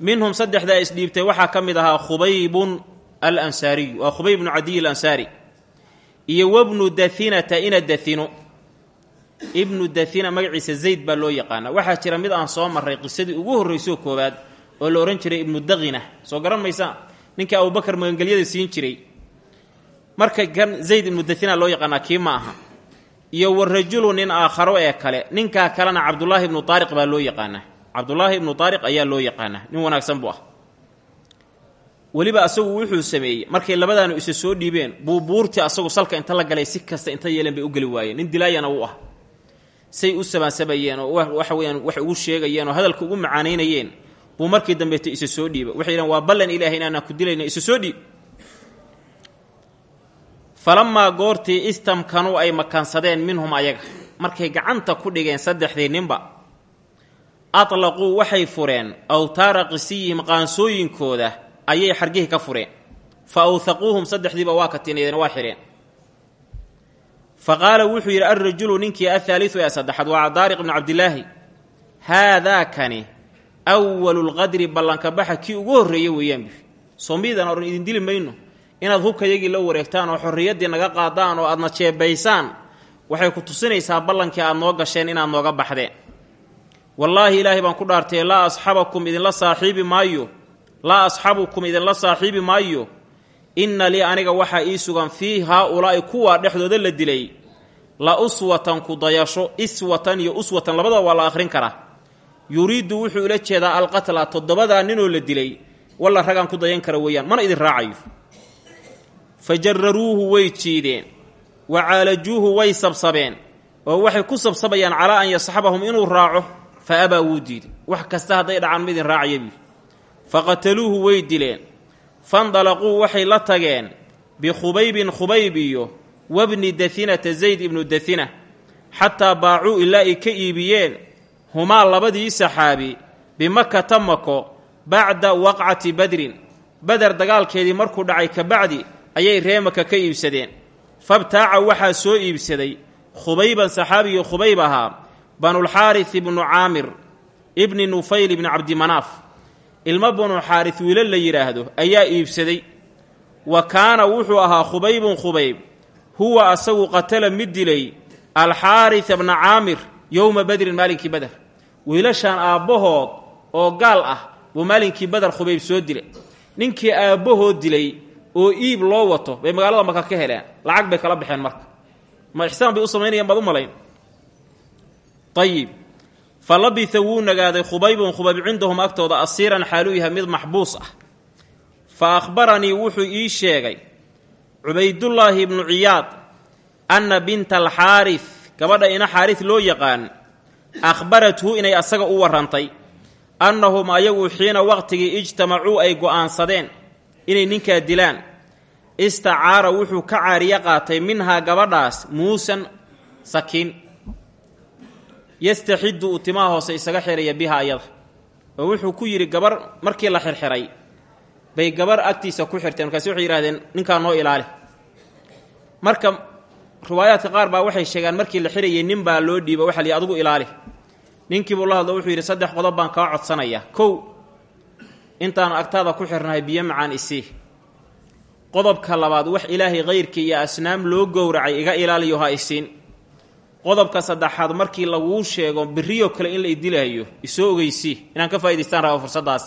Minhum saddexdaa isdhiibtay waxaa ka mid ahaa khubaybun al ansaariyu waa khubayb bnu cadiy alansaari iyo wabnu dahinata ina dahino ibnu dahina magaciisa zayd baa loo yaqaana waxaa jira mid aan soo marray qisadii ugu horraysoo koowaad oo la odhan jiray ibnu dakhina soo garan maysaa ninkii abubakar magangelyada siin jiray. Marka kan zayd ibnu dahina loo yaqaanaa kii ma aha. Iyo wa rajulu nin aakharo ee kale. Ninkaa kalena cabdulaahi ibnu taariq baa loo yaqaanaa. Cabdulaahi ibnu taariq ayaa loo yaqaanaa. Nin wanaagsan buu ah weliba asagu wuxuu sameeyey. Markay labadaanu isa soo dhiibeen buubuurtii asagu salka inta la galay si kasta inta yeeleen bay u geli waayeen. Nin dilaayana uu ah. Say u sabaansabayeen oo waxa weyaan wax ugu sheegayeen oo hadalka ugu macaanaynayeen buu markii dambeeta isa soo dhiiba waxay yidhahan waa ballan ilaahay inaanaan ku dilayna isa soo dhiib. Falamaa goortii istamkanuu ay makansadeen minhum ayaga. Markay gacanta ku dhigeen saddexdii ninba atlaquu waxay fureen awtaara qisiyihim qaansooyinkooda ayay xargihii ka fureen. Fa awhaquuhum saddexdiiba waa katinadeen waa xidheen fa qaala wuxuu yidhi alrajulu ninkii athaaliu ee saddexaad waa daariq bnu cabdilaahi haadaakani awalu lqadri ballanka baxa kii ugu horreeye weeyaan bu soo miidaan odhan idin dili mayno. Inaad hubkayagii la wareegtaan oo xorriyaddii naga qaadaan oo aadna jeebaysaan waxay ku tusinaysaa ballankii aad noo gasheen inaad nooga baxdeen. Wallaahi ilaahay baan ku dhaartay laa asxabakum idinla saaxiibi maayo laa asxabukum idinla saaxiibi maayo. Inna lii aniga waxaa ii sugan fii haa-ulaa'i kuwaa dhexdooda la dilay. La uswatan ku dayasho iswatan iyo uswatan labadaba waa la akhrin karaa. Yuriiddu wuxuu ula jeedaa alqatla toddobadaa ninoo la dilay. Walla ragaan ku dayan kara weeyaan mana idin raacayo. Fa way jiideen. Wa caalajuuhu way sabsabeen. Oo waxay ku sabsabayaan calaa an yasxabahum inuu raaco fa abaa wuu diiday. Wax kasta hadday dhacaan ma idin raacaya fa qataluuhu way dileen. Fandalaquu waxay la tageen bikhubaybin khubayb iyo wabni dahinata zayd ibnu dahina xataa baacuu ilaa ay ka iibiyeen humaa labadii saxaabi bimakata mako bacda waqcati badrin. Bader dagaalkeedii markuu dhacay ka bacdi ayay reemaka ka iibsadeen. Fabtaaca waxaa soo iibsaday khubayban saxaabigii khubayb ahaa banulxaaris ibnu caamir ibni nufayl ibni cabdimanaaf ilmo banu xaaris wiilo la yidhaahdo ayaa iibsaday. Wa kaana wuxuu ahaa khubaybun khubayb huwa asagu qatala mid dilay alxaaris bna caamir yowma badrin maalinkii bader wiilashan aabbahood oo gaal ah buu maalinkii bader khubayb soo dilay. Ninkii aabbahood dilay oo iib loo wato bay magaalada maka ka heleen. Lacag bay kala baxeen marka. Ma ixsaan bay u samaynayaan baad u malayn. Ayib fa labitha wuu nagaaday khubaybun khubayb cindahum agtooda asiiran xaaluu yahay mid maxbuus ah. Fa akhbaranii wuxuu ii sheegay cubaydullaahi ibnu ciyaad anna binta alxaaris gabadha ina xaaris loo yaqaan akhbarathu inay asaga u warrantay annahum ayagu xiina waqtigii ijtamacuu ay go'aansadeen inay ninkaa dilaan. Istacaara wuxuu ka caariyo qaatay minhaa gabadhaas muusan sakiin yastaxiddu uu timaha hoose isaga xiraya biha ayada oo wuxuu ku yidhi gabar markii la xirxiray bay gabar agtiisa ku xirteen. Markaasi waxay yidhahdeen ninkaa noo ilaali marka riwaayaadka qaar baa waxay sheegaan markii la xirayay nin baa loo dhiiba waxa la adigu ilaali ninkiibuu la wuxuu yidhi saddex qodob baan kaa codsanayaa kow intaanu agtaada ku xirnahay biyo macaan isii. Qodobka labaad wax ilaahay kayrkii iyo asnaam loo gowracay iga ilaaliyo ha isiin qodobka saddexaad markii laguu sheego birriyo kale in la idilayo isoo ogeysii inaan ka faa'idaystaan raba fursaddaas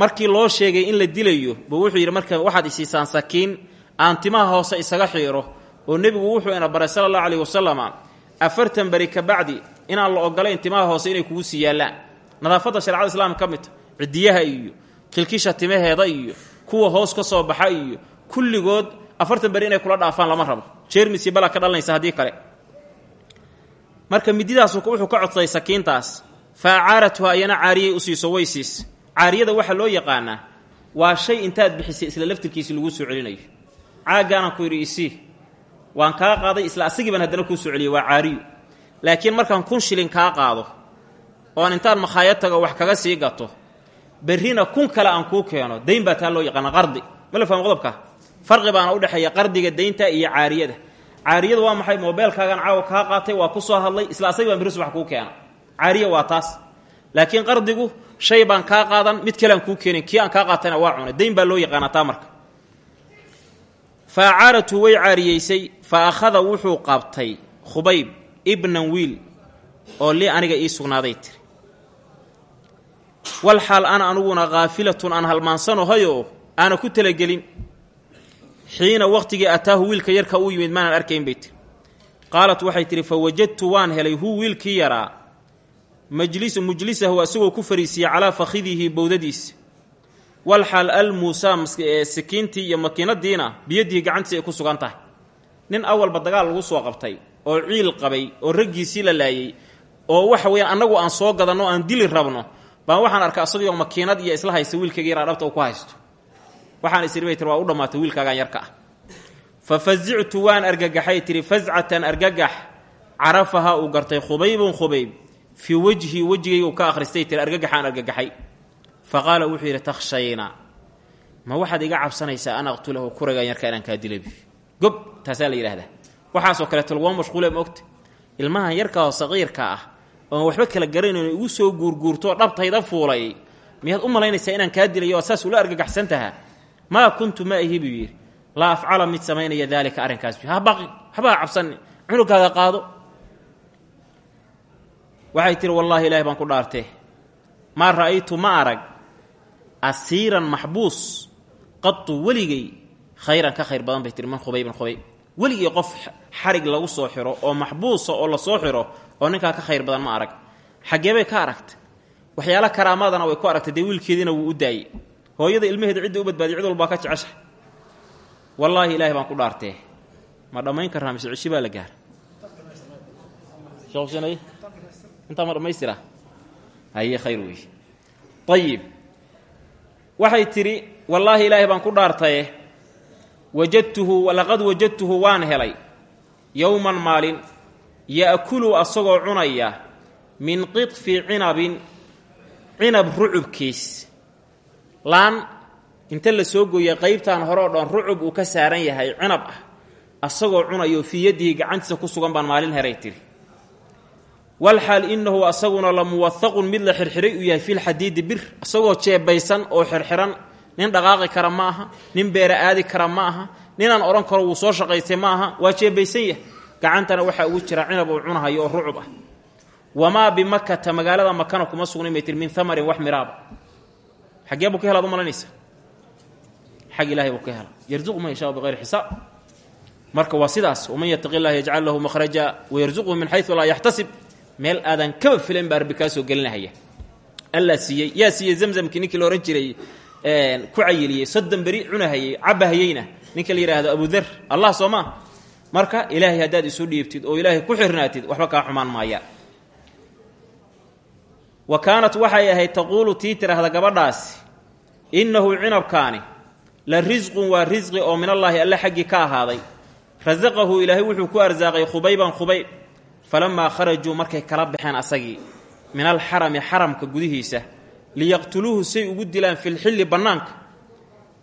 markii loo sheegay in la dilayo buu wuxuu yidhi marka waxaad isiisaan sakiin aan timaha hoose isaga xiiro oo nebigu wuxuu ina baray sala allahu caleyhi wasalama afartan beri ka bacdi inaan la ogolayn timaha hoose inay kugu sii yaallaan. Nadaafadda sharecada islaamka ka mid ta cidiyaha iyo kilkisha timaheeda iyo kuwa hoos ka soo baxa iyo kulligood afartan beri inay kula dhaafaan lama rabo. Jeermis iyo balaa ka dhalanaysa haddii kale marka mididaasu wuxuu ka codsaday sakiintaas fa acaaratuha ayana caariyay u siiso way siis caariyada waxaa loo yaqaanaa waa shay intaad bixisay isla laftirkiisi laguu soo celinayo. Caaggaanaan ku yidhi isii waan kaa qaaday isla asagii baan haddana kuu soo celiyay waa caariyu. Laakiin markaan kun shilin kaa qaado oon intaan makhaayad tago wax kaga sii gato berrina kun kale aan kuu keeno dayn baa taa loo yaqaana qardi. Ma la fahmo qodobka? Farqi baana u dhexeeya qardiga daynta iyo caariyada caariyadu waa maxay? Moobeelkaagan caawa kaa qaatay waa ku soo hadlay. Isla asagii baan berri subax kuu keena caariya waa taas. Laakiin qardigu shay baan kaa qaadan mid kale aan kuu keenin. Kii aan kaa qaatayna waa cunay. Dayn baa loo yaqaanaa taa marka. Fa way caariyeysay. Fa akhada wuxuu qabtay khubayb ibnan wiil oo lii aniga ii sugnaaday tiri. Wal xaal ana aniguna khaafilatun aan halmaansanohayoo aana ku talagelin xiina waqtigii ataahu wiilka yarka uu yimid maanan arkayn bay tiri. Qaalat waxay tidhi fa wajadtu waan helay huu wiilkii yaraa majlis mujlisahu asagoo ku fariisiiyey calaa fakhidihi bowdadiisa wal xaal al muusaa sikiintii iyo makiinadiina biyadihi gacantiisa ay ku sugan tahay. Nin awalba dagaal lagu soo qabtay oo ciil qabay oo raggiisii la laayey oo waxa weeyaan annagu aan soo gadanno aan dili rabno baan waxaan arkaa asagoo makiinad iyo isla haysta wiilkayga yaraa dhabta uu ku haysto waxaan isiri bay tiri waa u dhammaatay wiilkaagaan yarka ah. Fa fasictu waan argagaxay tiri fascatan argagax carafahaa uu gartay khubaybun khubayb fii wejhi wejigaygu ka akhristay tiri argagaxaan argagaxay. Fa qaala wuxuu yidhi takhshayna ma waxaad iga cabsanaysaa an aqtulahu kuraygaan yarka inaan kaa dilabi gob taasaa la yidhahdaa waxaasoo kaleeto laguma mashquule maogta ilmahan yarkaoo saqiirka ah oon waxba kala garanayn igu soo guurguurtoo dhabtayda fuulay miyaad u malaynaysaa inaan kaa dilayo oo saas ula argagaxsan tahaa maa kuntu ma ahi buu yidhi. Laa afcala mid samaynaya daalika arrinkaas. Ha baqi waxbaa cabsani cunugaaga qaado. Waxay tihi wallaahi ilaahi baan ku dhaartee maa ra'aytu ma arag. Asiiran maxbuus qatu weligay khayran ka khayr badan bay tihi man khubayban khubayb. Weligii qof xarig lagu soo xiro oo maxbuusa oo la soo xiro oo ninkaa ka khayr badan ma arag. Xaggee bay ka aragtay. Waxyaala karaamadana way ku aragtay dee wiilkeediina wuu u daayey hooyada ilmaheeda cidda u badbaadiy cid walbaa ka jecesha wallaahi ilaahi baan ku dhaartee. Ma dhammayn karnaa mise cishi baa la gaara intaa ma dhammaystira? Haye khayr wey ayib waxay tidhi wallaahi ilaahi baan ku dhaartaye wajadtuhu laqad wajadtuhu waan helay yowman maalin ya'kulu asagoo cunaya min qidfi cinabin cinab rucubkiis laan inta la soo gooyay qaybtan hore oo dhan rucub uu ka saaran yahay cinab ah. Asagoo cunayo fii yadihi gacantiisa ku sugan baan maalin heray tiri. Walxaal innahu asaguna la muwahaqun mid la xirxiray uu yahay filxadiidi bir asagoo jeebaysan oo xirxiran nin dhaqaaqi kara ma aha nin beera aadi kara ma aha ninaan odhan karo wuu soo shaqaystay ma aha waa jeebaysan yahay. Gacantana waxaa ugu jira cinab uu cunahayo oo rucub ah. Wamaa bimakata magaalada makana kuma sugnayn bay tiri min amarin wax miraaba xaggee buu ka helaad u malaynaysa xag ilahay buu ka hela yarzuqu marka waa sidaas waman yajcal lahu makhraja wayarzuqhu min xayu laa yaxtasib meel aadan kaba filan baa rabbi kaa soo gelinahaya. Allaa siiyey yaa siiyey zamzamkii ninkii ku cayiliyey soddon beri cunahayey cabahayeyna ninka la yidhaahdo abudar allah soo marka ilaahay haddaad isu dhiibtid oo ilaahay ku xirnaatid waxba kaa xumaan maaya wa kaanat waxay ahayd taquulu tii tiraahda gabadhaasi innahu cinabkaani la risqun waa risqi oo minallaahi alle xaggii ka ahaaday. Rasaqahu ilaahay wuxuu ku arsaaqay khubayban khubayb falamaa kharajuu markay kala baxeen asagii min alxarami xaramka gudihiisa liyaqtuluuhu say ugu dilaan filxilli bannaanka.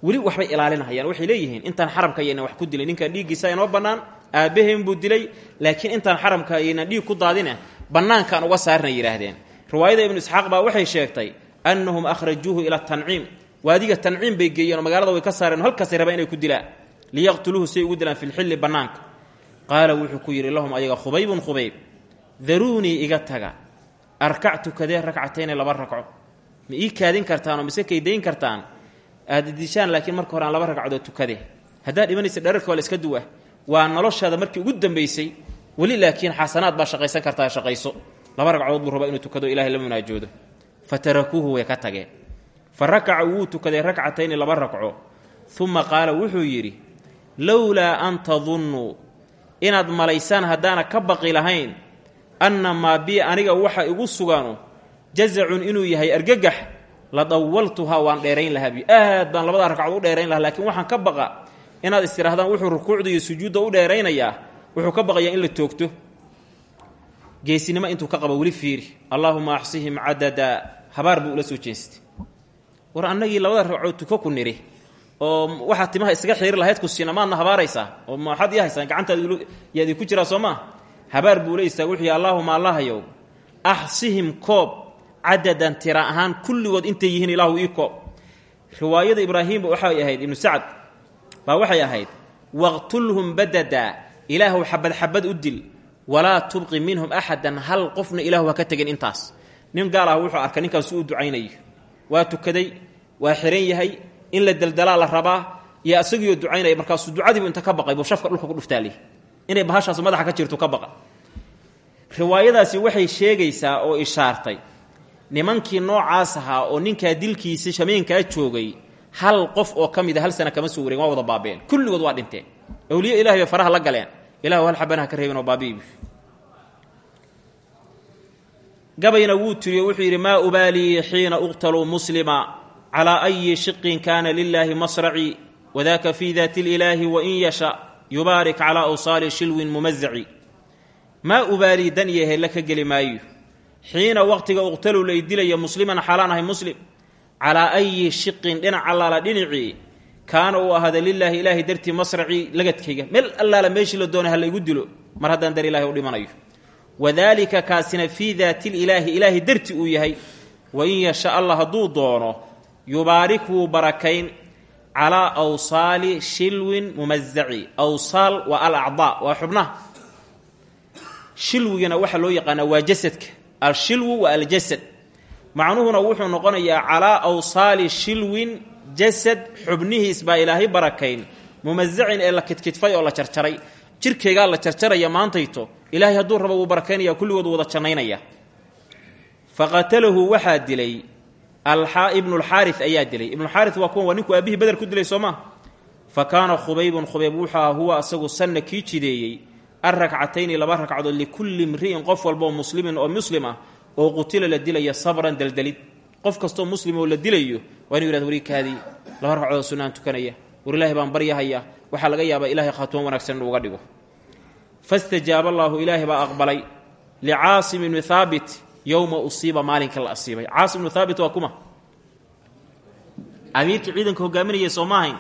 Weli waxbay ilaalinahayaan waxay leeyihiin intaan xaramka yayna wax ku dilay ninkan dhiiggiisa inoo bannaan aabbaheen buu dilay laakiin intaan xaramka ayaynan dhiig ku daadine bannaankaan uga saarna yidhaahdeen riwaayada ibnu isxaaq baa waxay sheegtay annahum akhrajuuhu ila tanciim waadiga tanciim bay geeyeen oo magaalada way ka saareen o halkaasay rabeen inay ku dilaan. Liyaqtuluuhu say ugu dilaan filxilli bannaanka. Qaala wuxuu ku yidhi lahum ayaga khubaybun khubayb. Daruunii iga taga. Arkac tukadee ragcatayni laba ragco ma ii kaadin kartaanoo mise kaydayn kartaan? Aad dishaan laakiin marka hore aan laba ragcadood tukade. Haddaad dhimanaysa dherarka waa la iska duwa waa noloshaada markii ugu dambaysay weli laakiin xasanaad baa shaqaysan kartaa shaqayso laba ragcadood buu rabaa inuu tukado ilahay la munaajoodo. Fa tarakuuhu way ka tageen. Fa rakaca wuu tukaday ragcatayni laba ragco. Uma qaala wuxuu yidhi lowlaa an tadunnuu inaad malaysaan haddaana ka baqi lahayn anna maa bi aniga waxa igu suganu jazacun inuu yahay argagax la dawaltuhaa waan dheerayn lahaa. Bi aad baan labadaa ragcadood u dheerayn lahaa laakiin waxaan ka baqa. Inaad istidhaahdaan wuxuu rukuucda iyo sujuudda u dheeraynayaa wuxuu ka baqayaa in la toogto geesinimo intuu ka qabo weli fiiri. Allaahuma axsihim cadada. Habaar buu ula soo jeestay. War annagii labada ragcood tuko ku niri oo waxaad timaha isaga xiiri lahayd ku siina maadna habaaraysaa oo maxaad ii haysaan gacantaada yaadii ku jiraa soo maa habaar buu la istaagay wuxuu yhi allaahuma allahayow axsihim koob cadadan tira ahaan kulligood intay yihiin ilaahu ii koob. Riwaayada ibraahiimba waxay ahayd ibnu sacd baa waxay ahayd waqtulhum badada ilaahuw xabad xabad u dil walaa tubqi minhum axadan hal qofna ilaahu ha ka tegin intaas. Nin gaal ah wuxuu arkay ninkaasu u ducaynayo. Waa tukaday waa xiran yahay in la daldalaa la rabaa iyo isagiioo ducaynaya markaasuu ducadiibu inta ka baqay buu shafka dhulka ku dhuftaali inay bahashaas madaxa ka jirto ka baqa. Riwaayadaasi waxay sheegaysaa oo ishaartay nimankii noocaas ahaa oo ninkaa dilkiisa shameenkaa joogay hal qof oo ka mid a hal sana kama soo wareegin waa wada baabeen. Kulligood waa dhinteen. Awliye ilahay faraha la galeen ilahu hal xabana ka reebin oo baabi'ibi gabayna wuu tiriyo wuxuu yidhi maa ubaalii xiina uqtaluu muslima calaa ayi shiqin kaana lilaahi masraci wadaaka fii daati ilaahi wain yasha yubaarik calaa awsaali shilwin mumazaci maa ubaalii dan iyo helle ka geli maayo. Xiina waqtiga uqtaluu lay dilaya musliman xaalaan ahay muslim. Calaa ayi shiqin dhinac allaala dhinacii kaana uu ahaada lilaahi ilaahay dartii masracii lagadkayga. Meel allaala meeshii la doonay ha laygu dilo mar haddaan dar ilahi u dhimanayo. Wadaalika kaasina fii daati lilaahi ilaahay darti uu yahay wain yasha allah hadduu doono yubaarik wuu barakayn calaa awsaali shilwin mumazaci awsaal waa alacdaa waa xubnaha. Shilwigana waxaa loo yaqaanaa waa jasadka. Alshilwu waa aljasad. Macnuhuna wuxuu noqonayaa calaa awsaali shilwin jasad xubnihiis baa ilaahay barakayn mumasacin ee la kidkidfay oo la jarjaray jirkaygaa la jarjaraya maantayto ilaahay hadduu rabo wuu barakaynaya kulligood wada jannaynaya fa qatalahu waxaa dilay ibnulxaari ayaa dilay. Ibnuxaari waa kuwan waa ninku aabihii beder ku dilay soo maa fa kaana khubaybun khubayb wuxuu huwa asagu sanna kii jideeyey alrakcatayni laba ragcadood likulli mri'in qof walbaoo muslimin oo muslim ah oo qutila la dilaya sabran deldelid qof kastoo muslim oo la dilayo waa inu yihahdo warikaadii laba ragcadood sunnaan tukanaya. War baan baryahaya waxaa laga yaabaa ilahay khaatumo wanaagsan inuu uga dhigo. Fastajaaba allaahu ilaahay baa aqbalay licaasim ibni haabit yowma usiiba maalinka la asiibay. Caasim ibnu haabit waa kuma. Amiirka ciidanka hogaaminaya soo ma ahayn.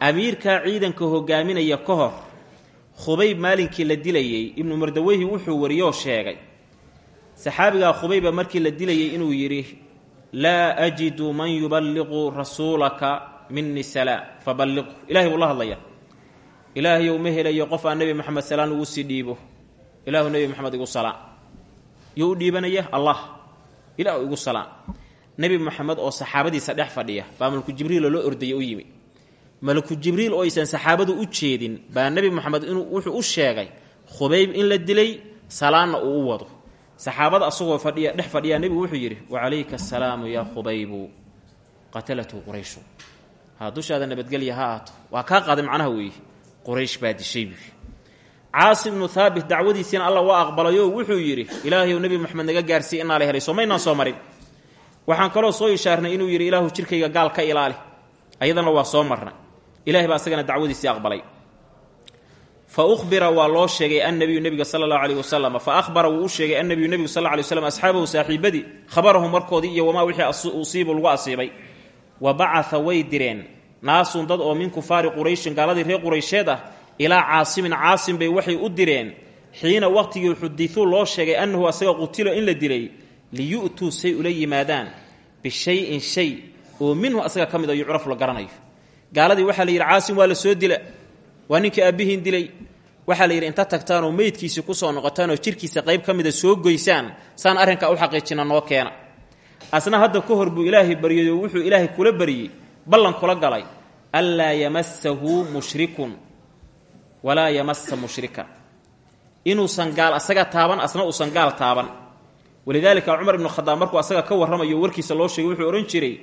Amiirkaa ciidanka hogaaminaya ka hor khubayb maalinkii la dilayey ibnu mardaweyhi wuxuu wariyoo sheegay. Saxaabigaa khubayba markii la dilayey inuu yidhi laa ajidu man yuballiqu rasuulaka mini salaam faballiqu ilahay buu la hadlaya ilaahayow ma helayo qof aan nebi moxamed salaan ugu sii dhiibo ilaahu nebi moxamed igu salaan yuu u dhiibanaya allah ilah igu salaan nebi moxamed oo saxaabadiisa dhex fadhiya baa malku jibriiloo loo ordaya u yimi malaku jibriil oo aysan saxaabadu u jeedin baa nebi moxamed inuu wuxuu u sheegay khubayb in la dilay salaanna uu u wado saxaabada asagoo fadhiya dhex fadhiyaa nebigu wuxuu yidhi wacalayka asalaamu yaa khubaybu qatalatu qurayshu. Ha dushaada nabadgelya ha aato waa kaa qaaday macnaha weeye quraysh baa dishay buu caasim ibnu haabit dacwadiisiina alla waa aqbalayo wuxuu yidhi ilaahayow nebi moxamed naga gaarsiiy inaa la helay soo maynaan soo marin. Waxaan kaloo soo ishaarnay inuu yidhi ilaahu jirkayga gaal ka ilaali. Ayadana waa soo marnay. Ilahay baa isagana dacwadiisii aqbalay fa uhbira waa loo sheegay annabiyu nebiga sala allahu aleyh wasalam fa ahbara wuu u sheegay annabiyu nebigu sal ly slam asxaabahu saaxiibadii khabarahum warkoodii iyo wamaa wixii usiibu lagu asiibay. Wa bacaa way direen naasun dad oo min kufaari qurayshin gaaladii reer quraysheed ah ilaa caasimin. Caasim bay waxay u direen xiina waqtigii xudiduu loo sheegay annahu asaga qutilo in la dilay liyu'tuu say ula yimaadaan bishayin shay oo minhu asaga ka mid a yucrafu la garanayo. Gaaladii waxaa la yidhi caasim waa la soo dila waa ninkii aabbihiin dilay. Waxaa la yidhi inta tagtaanoo meydkiisii ku soo noqotaanoo jirkiisa qayb ka mida soo goysaan saan arrinkaa u xaqiijina noo keena. Asna hadda ka hor buu ilaahay baryay oo wuxuu ilaahay kula baryey ballan kula galay anlaa yamasahu mushrikun walaa yamasa mushrikan inuusan gaal asaga taaban asna uusan gaal taaban. Walidaalika cumar ibnu khadaab markuu asaga ka warramayo warkiisa loo sheegay wuxuu odhan jiray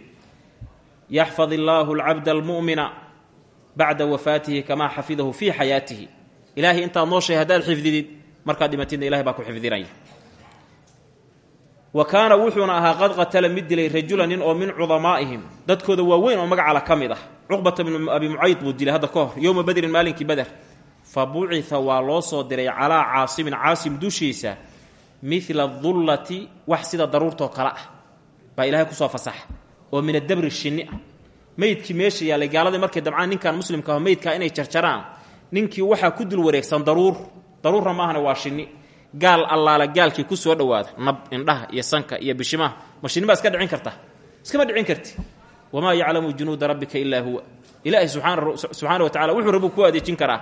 yaxfad illaahu alcabda almu'mina bacda wafaatihi kamaa xafidahu fii xayaatihi. Ilaahay intaad nooshay haddaad xifdidid markaad dhimatidna ilahay baa ku xifdinaya wa kaana wuxuuna ahaa qad qatala mid dilay rajula nin oo min cudamaa'ihim dadkooda waaweyn oo magacala ka mid ah. Cuqbata bnu abi mucayd buu dilay hadda ka hor yowma badrin maalinkii bader fa bucita waa loo soo diray calaa caasimin caasim dushiisa midla dullati wax sida daruurtoo kale ah. Baa ilaahay ku soo fasaxa oo min adabri shinni ah meydkii meesha yaallay gaaladii markay dabcaan ninkan muslimka aho meydkaa inay jarjaraan ninkii waxaa ku dul wareegsan daruur. Daruurna maahana waa shinni. Gaal allaala gaalkii ku soo dhowaada nab indhaha iyo sanka iyo bishimaha. Ma shinni baa iska dhicin karta? Iskama dhicin karti? Wamaa yaclamu junuuda rabbika ilaa huwa. Ilaahay subxaana wa tacala wuxuu rabu ku adeejin karaa.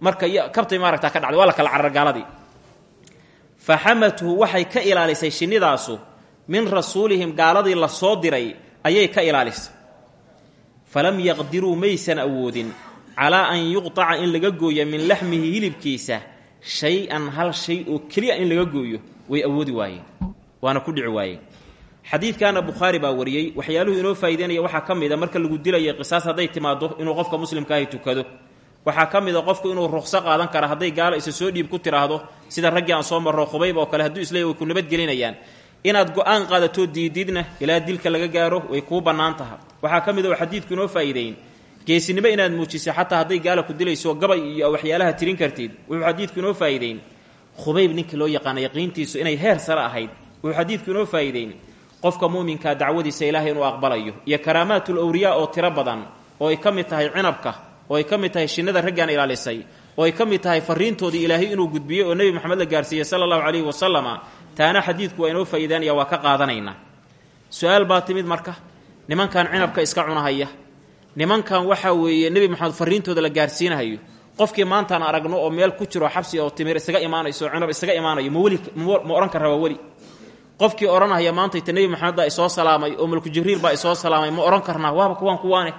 Marka kabtay maaragtaa ka dhacday? Waa la kala carar gaaladii. Fa xamathu ka ilaalisay shinnidaasu min rasuulihim gaaladii la soo diray ayay ka ilaalisay falam yaqdiruu maysan awoodin. Calaa an yuqtaca in laga gooyo min laxmihi hilibkiisa. Shay-an hal shay oo keliya in laga gooyo. Way awoodi waayeen. Waana ku dhici waayeen. Xadiidkaana bukhaari baa wariyey waxyaaluhu inoo faa'ideynaya waxaa ka mid a marka lagu dilaya qisaas hadday timaado inuu qofka muslimkaahi tukado. Waxaa ka mid a qofku inuu ruqso qaadan kara hadday gaalo isa soo dhiib ku tiraahdo sida raggii aan soo marro khubayb oo kale hadduu isleey way ku nabadgelinayaan. Inaad go'aan qaadatoo diididna ilaa dilka laga gaaro way kuu bannaan taha waxaa ka mid oo xadiidku inoo faa'iideyn. Geesinimo inaad muujisay xataa hadday gaala ku dilayso gabay iyo waxyaalaha tirin kartid wuxuu xadiidku inoo faa'iideyn. Khubayb ninkii loo yaqaana yaqiintiisu inay heer sare ahayd wuxuu xadiidku inoo faa'iideyn. Qofka muuminkaa dacwadiisa ilaahay inuu aqbalayo iyo karaamaatul awliyaa oo tiro badan oo ay ka mid tahay cinabka oo ay ka mid tahay shinnada raggaan ilaalisay oo ay ka mid tahay fariintoodii ilaahay inuu gudbiyey oo nebi moxamed la gaarsiiyey sala allahu calayhi wasalama taana xadiidku waa inoo faa'iidaanaya waa ka qaadanaynaa. Su'aal baa timid marka nimankan cinabka iska cunahaya. Nimankan waxaa weeye nebi moxamed fariintooda la gaarsiinahayo. Qofkii maantaan aragno oo meel ku jiro xabsi oo timir isaga imaanayso cinab isaga imaanayo ma weli ma odhan kara waa weli. Qofkii odhanaya maantayta nebi moxamed baa isoo salaamay oo malku jibriil baa isoo salaamay ma odhan karnaa waaba kuwaan kuwaane.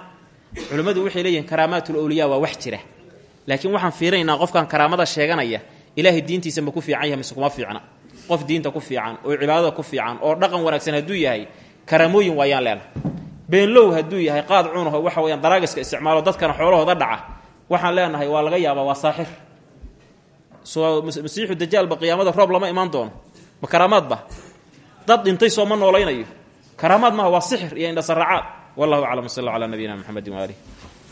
Culimmadu waxay leeyihiin karaamaatul awliyaa waa wax jira. Laakiin waxaan fiirinaynaa qofkan karaamada sheeganaya ilaahay diintiisa ma ku fiican yahay mise kuma fiicna. Qof diinta ku fiican oo cibaadada ku fiican oo dhaqan wanaagsan hadduu yahay karaamooyin waayaan leenahay beenlow hadduu yahay qaad cunaho waxa weyaan daraagiska isticmaalo dadkana xoolahooda dhaca. Waxaan leenahay waa laga yaabaa waa saaxir. Soo masiixu dajaalba qiyaamada roob lama imaan doono. Ma karaamaadba dad dhintay soo ma noolaynayo karaamaad maaha waa sixir iyo indhasaracaad wallahu aclam sal alla ala nabiyina mxamedi waaalih